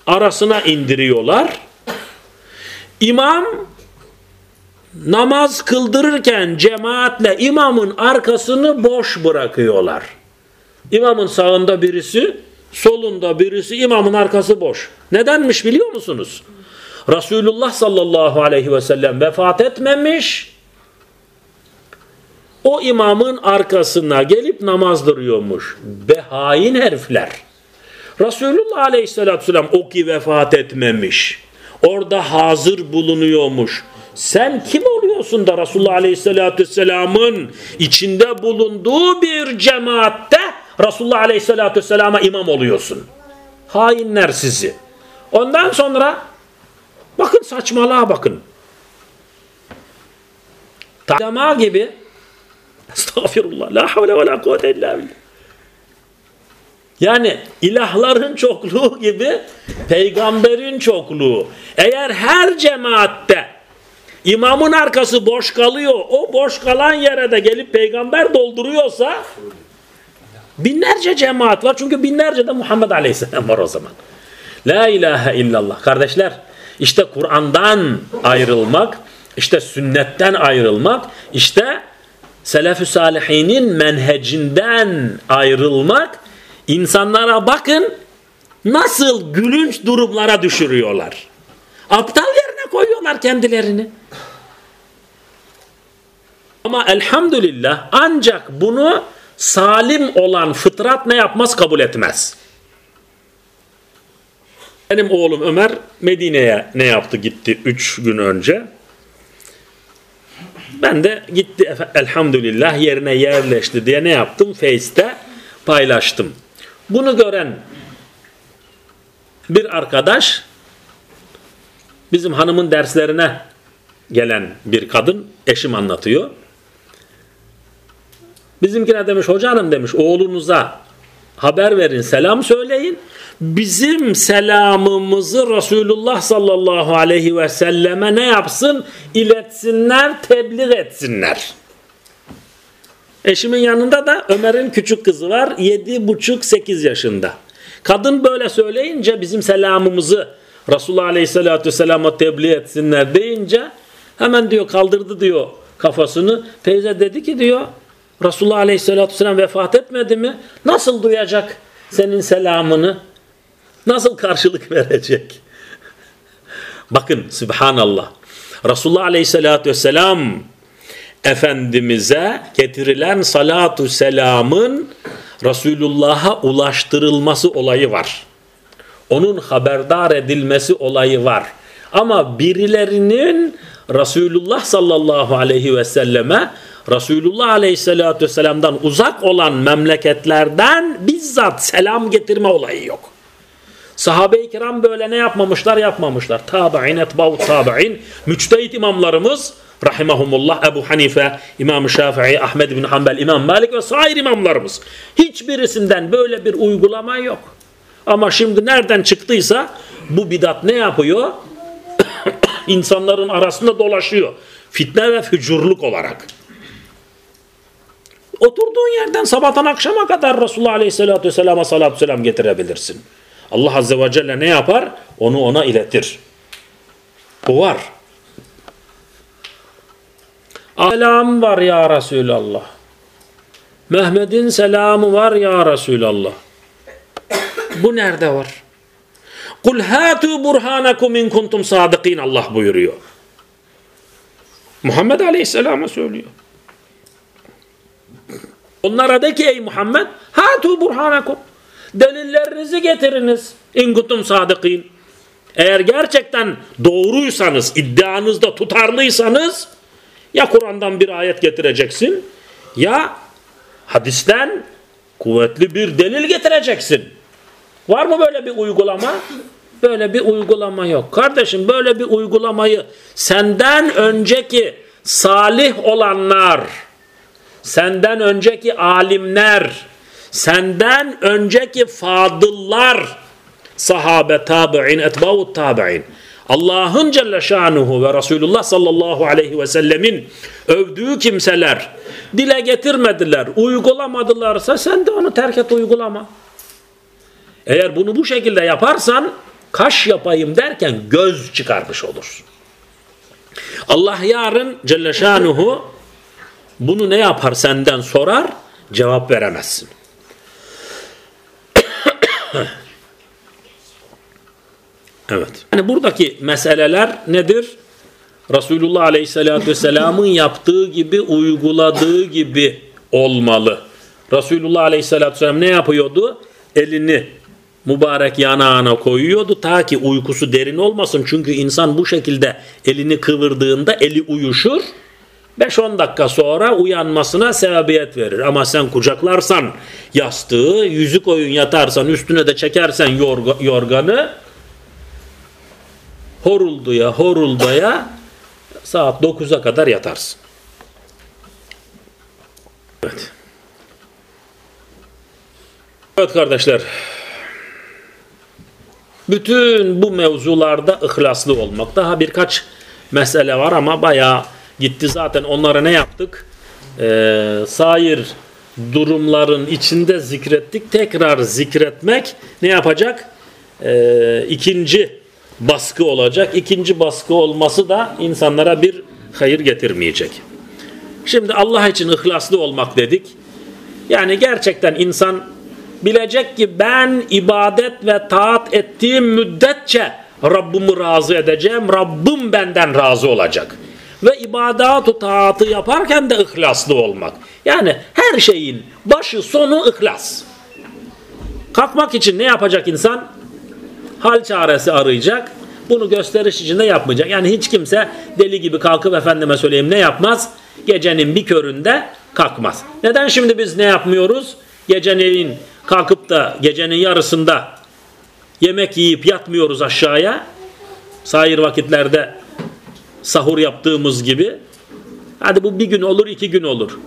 arasına indiriyorlar. İmam namaz kıldırırken cemaatle imamın arkasını boş bırakıyorlar. İmamın sağında birisi, solunda birisi, imamın arkası boş. Nedenmiş biliyor musunuz? Resulullah sallallahu aleyhi ve sellem vefat etmemiş. O imamın arkasına gelip namaz duruyormuş. Be hain herifler. Resulullah aleyhissalatü vesselam o ki vefat etmemiş. Orada hazır bulunuyormuş. Sen kim oluyorsun da Resulullah aleyhissalatü vesselamın içinde bulunduğu bir cemaatte Resulullah aleyhissalatü vesselama imam oluyorsun. Hainler sizi. Ondan sonra bakın saçmalığa bakın. Tadama gibi Estağfirullah. La havle ve la kuvvete illa billah. Yani ilahların çokluğu gibi peygamberin çokluğu. Eğer her cemaatte imamın arkası boş kalıyor, o boş kalan yere de gelip peygamber dolduruyorsa binlerce cemaat var. Çünkü binlerce de Muhammed Aleyhisselam var o zaman. La ilahe illallah. Kardeşler işte Kur'an'dan ayrılmak, işte sünnetten ayrılmak, işte selef-ü salihinin menhecinden ayrılmak insanlara bakın nasıl gülünç durumlara düşürüyorlar. Aptal yerine koyuyorlar kendilerini. Ama elhamdülillah ancak bunu salim olan fıtrat ne yapmaz kabul etmez. Benim oğlum Ömer Medine'ye ne yaptı gitti 3 gün önce. Ben de gitti elhamdülillah yerine yerleşti diye ne yaptım? Face'te paylaştım. Bunu gören bir arkadaş bizim hanımın derslerine gelen bir kadın eşim anlatıyor. Bizimkine demiş hocanım demiş oğlunuza haber verin selam söyleyin. Bizim selamımızı Resulullah sallallahu aleyhi ve selleme ne yapsın? İletsinler, tebliğ etsinler. Eşimin yanında da Ömer'in küçük kızı var. Yedi buçuk sekiz yaşında. Kadın böyle söyleyince bizim selamımızı Resulullah Aleyhisselatü Vesselam'a tebliğ etsinler deyince hemen diyor kaldırdı diyor kafasını. Teyze dedi ki diyor Resulullah Aleyhisselatü Vesselam vefat etmedi mi? Nasıl duyacak senin selamını? Nasıl karşılık verecek? Bakın Subhanallah. Resulullah Aleyhisselatü Vesselam Efendimiz'e getirilen salatu selamın Resulullah'a ulaştırılması olayı var. Onun haberdar edilmesi olayı var. Ama birilerinin Resulullah sallallahu aleyhi ve selleme Resulullah aleyhissalatü vesselam'dan uzak olan memleketlerden bizzat selam getirme olayı yok. Sahabe-i kiram böyle ne yapmamışlar yapmamışlar. Tabi'in etba'u tabi'in müçtehit imamlarımız rahimahumullah Ebu Hanife, İmam Şafii, Ahmed bin Hanbel, İmam Malik ve sair imamlarımız. Hiçbirisinden böyle bir uygulama yok. Ama şimdi nereden çıktıysa bu bidat ne yapıyor? İnsanların arasında dolaşıyor. Fitne ve fücurluk olarak. Oturduğun yerden sabahtan akşama kadar Resulullah Aleyhisselatü Vesselam'a salatü selam getirebilirsin. Allah Azze ve Celle ne yapar? Onu ona iletir. Bu var. Selam var ya Resulallah. Mehmet'in selamı var ya Resulallah. Bu nerede var? Kul hatu burhanakum in kuntum sadıkin Allah buyuruyor. Muhammed Aleyhisselam'a söylüyor. Onlara de ki ey Muhammed hatu burhanakum delillerinizi getiriniz in kuntum sadıkin. Eğer gerçekten doğruysanız, iddianızda tutarlıysanız ya Kur'an'dan bir ayet getireceksin ya hadisten kuvvetli bir delil getireceksin. Var mı böyle bir uygulama? Böyle bir uygulama yok. Kardeşim böyle bir uygulamayı senden önceki salih olanlar, senden önceki alimler, senden önceki fadıllar, sahabe, tabi'in, etba'u tabi'in, Allah'ın Celle Şanuhu ve Resulullah sallallahu aleyhi ve sellemin övdüğü kimseler dile getirmediler, uygulamadılarsa sen de onu terk et uygulama. Eğer bunu bu şekilde yaparsan kaş yapayım derken göz çıkarmış olursun. Allah yarın Celle Şanuhu bunu ne yapar senden sorar cevap veremezsin. Evet. Yani buradaki meseleler nedir? Resulullah Aleyhisselatü Vesselam'ın yaptığı gibi uyguladığı gibi olmalı. Resulullah Aleyhisselatü Vesselam ne yapıyordu? Elini mübarek yanağına koyuyordu ta ki uykusu derin olmasın. Çünkü insan bu şekilde elini kıvırdığında eli uyuşur. 5-10 dakika sonra uyanmasına sebebiyet verir. Ama sen kucaklarsan yastığı, yüzü koyun yatarsan, üstüne de çekersen yorga, yorganı horulduya horulduya saat 9'a kadar yatarsın. Evet. Evet kardeşler. Bütün bu mevzularda ihlaslı olmak. Daha birkaç mesele var ama bayağı gitti zaten. Onları ne yaptık? Ee, sair durumların içinde zikrettik. Tekrar zikretmek ne yapacak? Ee, ikinci baskı olacak. İkinci baskı olması da insanlara bir hayır getirmeyecek. Şimdi Allah için ihlaslı olmak dedik. Yani gerçekten insan bilecek ki ben ibadet ve taat ettiğim müddetçe Rabbimi razı edeceğim. Rabbim benden razı olacak. Ve ibadat taatı yaparken de ihlaslı olmak. Yani her şeyin başı sonu ihlas. Kalkmak için ne yapacak insan? Hal çaresi arayacak. Bunu gösteriş için de yapmayacak. Yani hiç kimse deli gibi kalkıp efendime söyleyeyim ne yapmaz? Gecenin bir köründe kalkmaz. Neden şimdi biz ne yapmıyoruz? Gecenin kalkıp da gecenin yarısında yemek yiyip yatmıyoruz aşağıya. Sair vakitlerde sahur yaptığımız gibi. Hadi bu bir gün olur iki gün olur.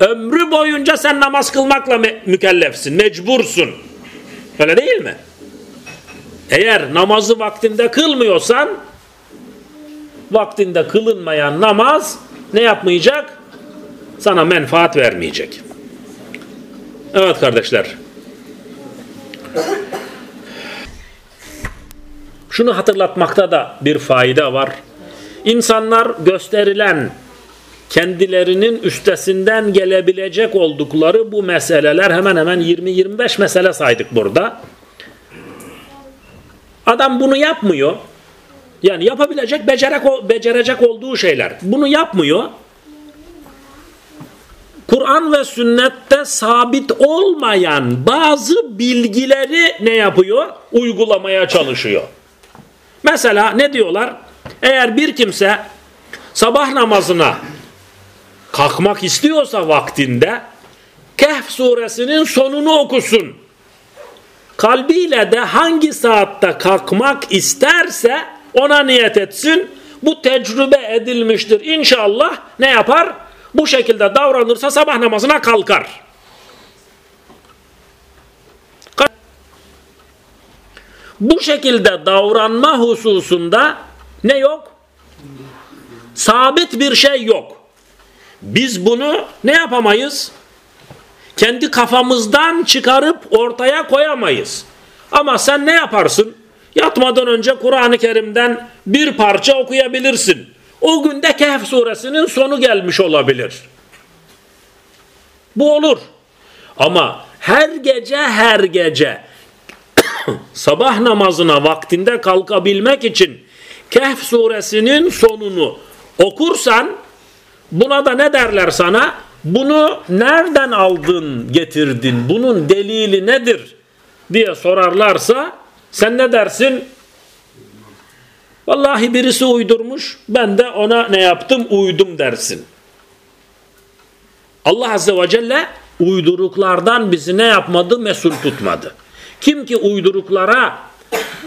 Ömrü boyunca sen namaz kılmakla mükellefsin, mecbursun. Öyle değil mi? Eğer namazı vaktinde kılmıyorsan vaktinde kılınmayan namaz ne yapmayacak? Sana menfaat vermeyecek. Evet kardeşler. Şunu hatırlatmakta da bir fayda var. İnsanlar gösterilen kendilerinin üstesinden gelebilecek oldukları bu meseleler hemen hemen 20-25 mesele saydık burada. Adam bunu yapmıyor. Yani yapabilecek, becerek, becerecek olduğu şeyler. Bunu yapmıyor. Kur'an ve sünnette sabit olmayan bazı bilgileri ne yapıyor? Uygulamaya çalışıyor. Mesela ne diyorlar? Eğer bir kimse sabah namazına kalkmak istiyorsa vaktinde Kehf suresinin sonunu okusun. Kalbiyle de hangi saatte kalkmak isterse ona niyet etsin. Bu tecrübe edilmiştir. İnşallah ne yapar? Bu şekilde davranırsa sabah namazına kalkar. Bu şekilde davranma hususunda ne yok? Sabit bir şey yok. Biz bunu ne yapamayız? Kendi kafamızdan çıkarıp ortaya koyamayız. Ama sen ne yaparsın? Yatmadan önce Kur'an-ı Kerim'den bir parça okuyabilirsin. O günde Kehf suresinin sonu gelmiş olabilir. Bu olur. Ama her gece her gece sabah namazına vaktinde kalkabilmek için Kehf suresinin sonunu okursan buna da ne derler sana? Bunu nereden aldın getirdin? Bunun delili nedir? diye sorarlarsa sen ne dersin? Vallahi birisi uydurmuş ben de ona ne yaptım uydum dersin. Allah Azze ve Celle uyduruklardan bizi ne yapmadı? Mesul tutmadı. Kim ki uyduruklara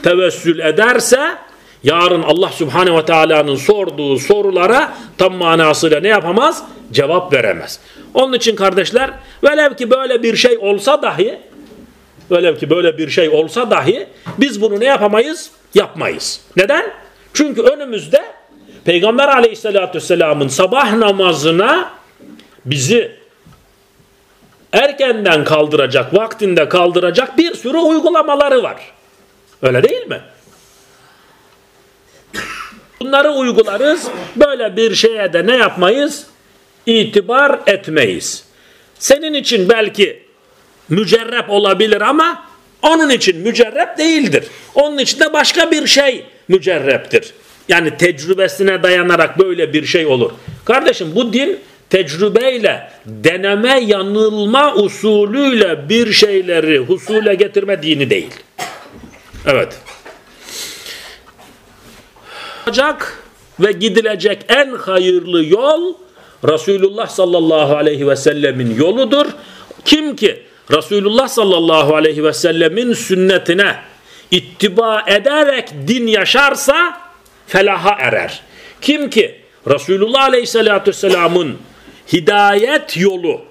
tevessül ederse yarın Allah Subhanahu ve Teala'nın sorduğu sorulara tam manasıyla ne yapamaz? Cevap veremez. Onun için kardeşler velev ki böyle bir şey olsa dahi velev ki böyle bir şey olsa dahi biz bunu ne yapamayız? Yapmayız. Neden? Çünkü önümüzde Peygamber aleyhissalatü vesselamın sabah namazına bizi erkenden kaldıracak, vaktinde kaldıracak bir sürü uygulamaları var. Öyle değil mi? Bunları uygularız. Böyle bir şeye de ne yapmayız? İtibar etmeyiz. Senin için belki mücerrep olabilir ama onun için mücerrep değildir. Onun için de başka bir şey mücerreptir. Yani tecrübesine dayanarak böyle bir şey olur. Kardeşim bu din tecrübeyle, deneme yanılma usulüyle bir şeyleri husule getirme dini değil. Evet. Olacak ve gidilecek en hayırlı yol Resulullah sallallahu aleyhi ve sellemin yoludur. Kim ki Resulullah sallallahu aleyhi ve sellemin sünnetine ittiba ederek din yaşarsa felaha erer. Kim ki Resulullah aleyhissalatü vesselamın hidayet yolu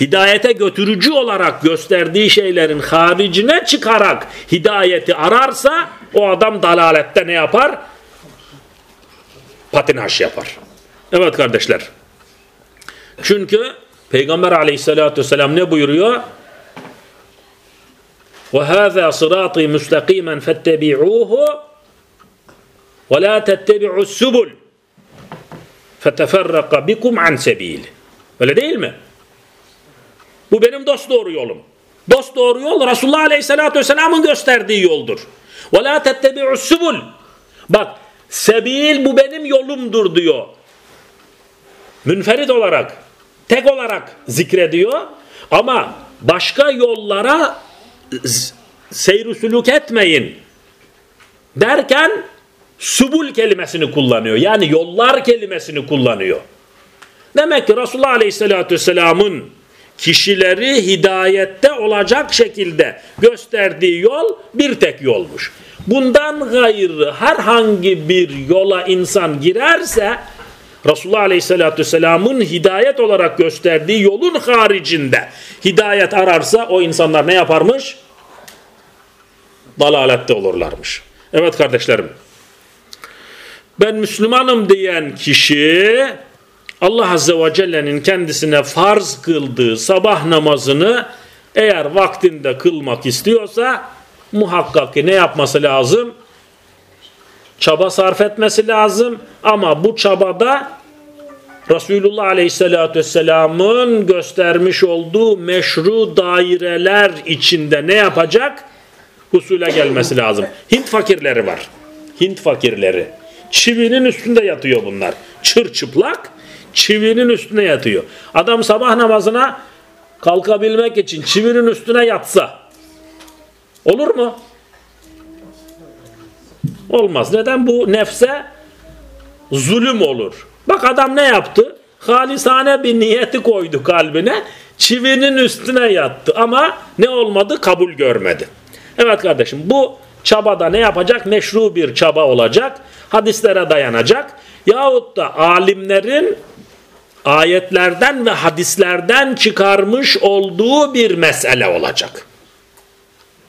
hidayete götürücü olarak gösterdiği şeylerin haricine çıkarak hidayeti ararsa o adam dalalette ne yapar? Patinaj yapar. Evet kardeşler. Çünkü Peygamber aleyhissalatü vesselam ne buyuruyor? وَهَذَا صِرَاطِي مُسْتَقِيمًا فَاتَّبِعُوهُ وَلَا تَتَّبِعُوا السُّبُلِ فَتَفَرَّقَ بِكُمْ عَنْ سَب۪يلِ Öyle değil mi? Bu benim dost doğru yolum. Dost doğru yol Resulullah Aleyhisselatü Vesselam'ın gösterdiği yoldur. وَلَا تَتَّبِعُوا السُّبُلِ Bak sebil bu benim yolumdur diyor. Münferit olarak, tek olarak zikrediyor. Ama başka yollara seyr etmeyin derken subul kelimesini kullanıyor. Yani yollar kelimesini kullanıyor. Demek ki Resulullah Aleyhisselatü Vesselam'ın kişileri hidayette olacak şekilde gösterdiği yol bir tek yolmuş. Bundan gayrı herhangi bir yola insan girerse Resulullah Aleyhisselatü Vesselam'ın hidayet olarak gösterdiği yolun haricinde hidayet ararsa o insanlar ne yaparmış? Dalalette olurlarmış. Evet kardeşlerim. Ben Müslümanım diyen kişi Allah Azze ve Celle'nin kendisine farz kıldığı sabah namazını eğer vaktinde kılmak istiyorsa muhakkak ki ne yapması lazım? Çaba sarf etmesi lazım ama bu çabada Resulullah Aleyhisselatü Vesselam'ın göstermiş olduğu meşru daireler içinde ne yapacak? Husule gelmesi lazım. Hint fakirleri var. Hint fakirleri. Çivinin üstünde yatıyor bunlar. Çırçıplak çivinin üstüne yatıyor. Adam sabah namazına kalkabilmek için çivinin üstüne yatsa olur mu? Olmaz. Neden? Bu nefse zulüm olur. Bak adam ne yaptı? Halisane bir niyeti koydu kalbine. Çivinin üstüne yattı ama ne olmadı? Kabul görmedi. Evet kardeşim bu çabada ne yapacak? Meşru bir çaba olacak. Hadislere dayanacak. Yahut da alimlerin ayetlerden ve hadislerden çıkarmış olduğu bir mesele olacak.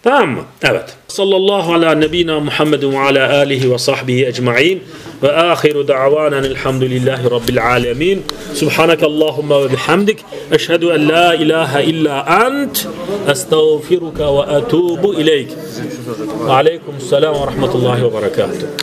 Tamam mı? Evet. Sallallahu ala nebina Muhammedin ve ala alihi ve sahbihi ecma'in ve ahiru da'vanan elhamdülillahi rabbil alemin. Subhaneke Allahumma ve bihamdik. Eşhedü en la ilahe illa ant. Estağfiruka ve etubu ileyk. Aleyküm selam ve rahmetullahi ve berekatuhu.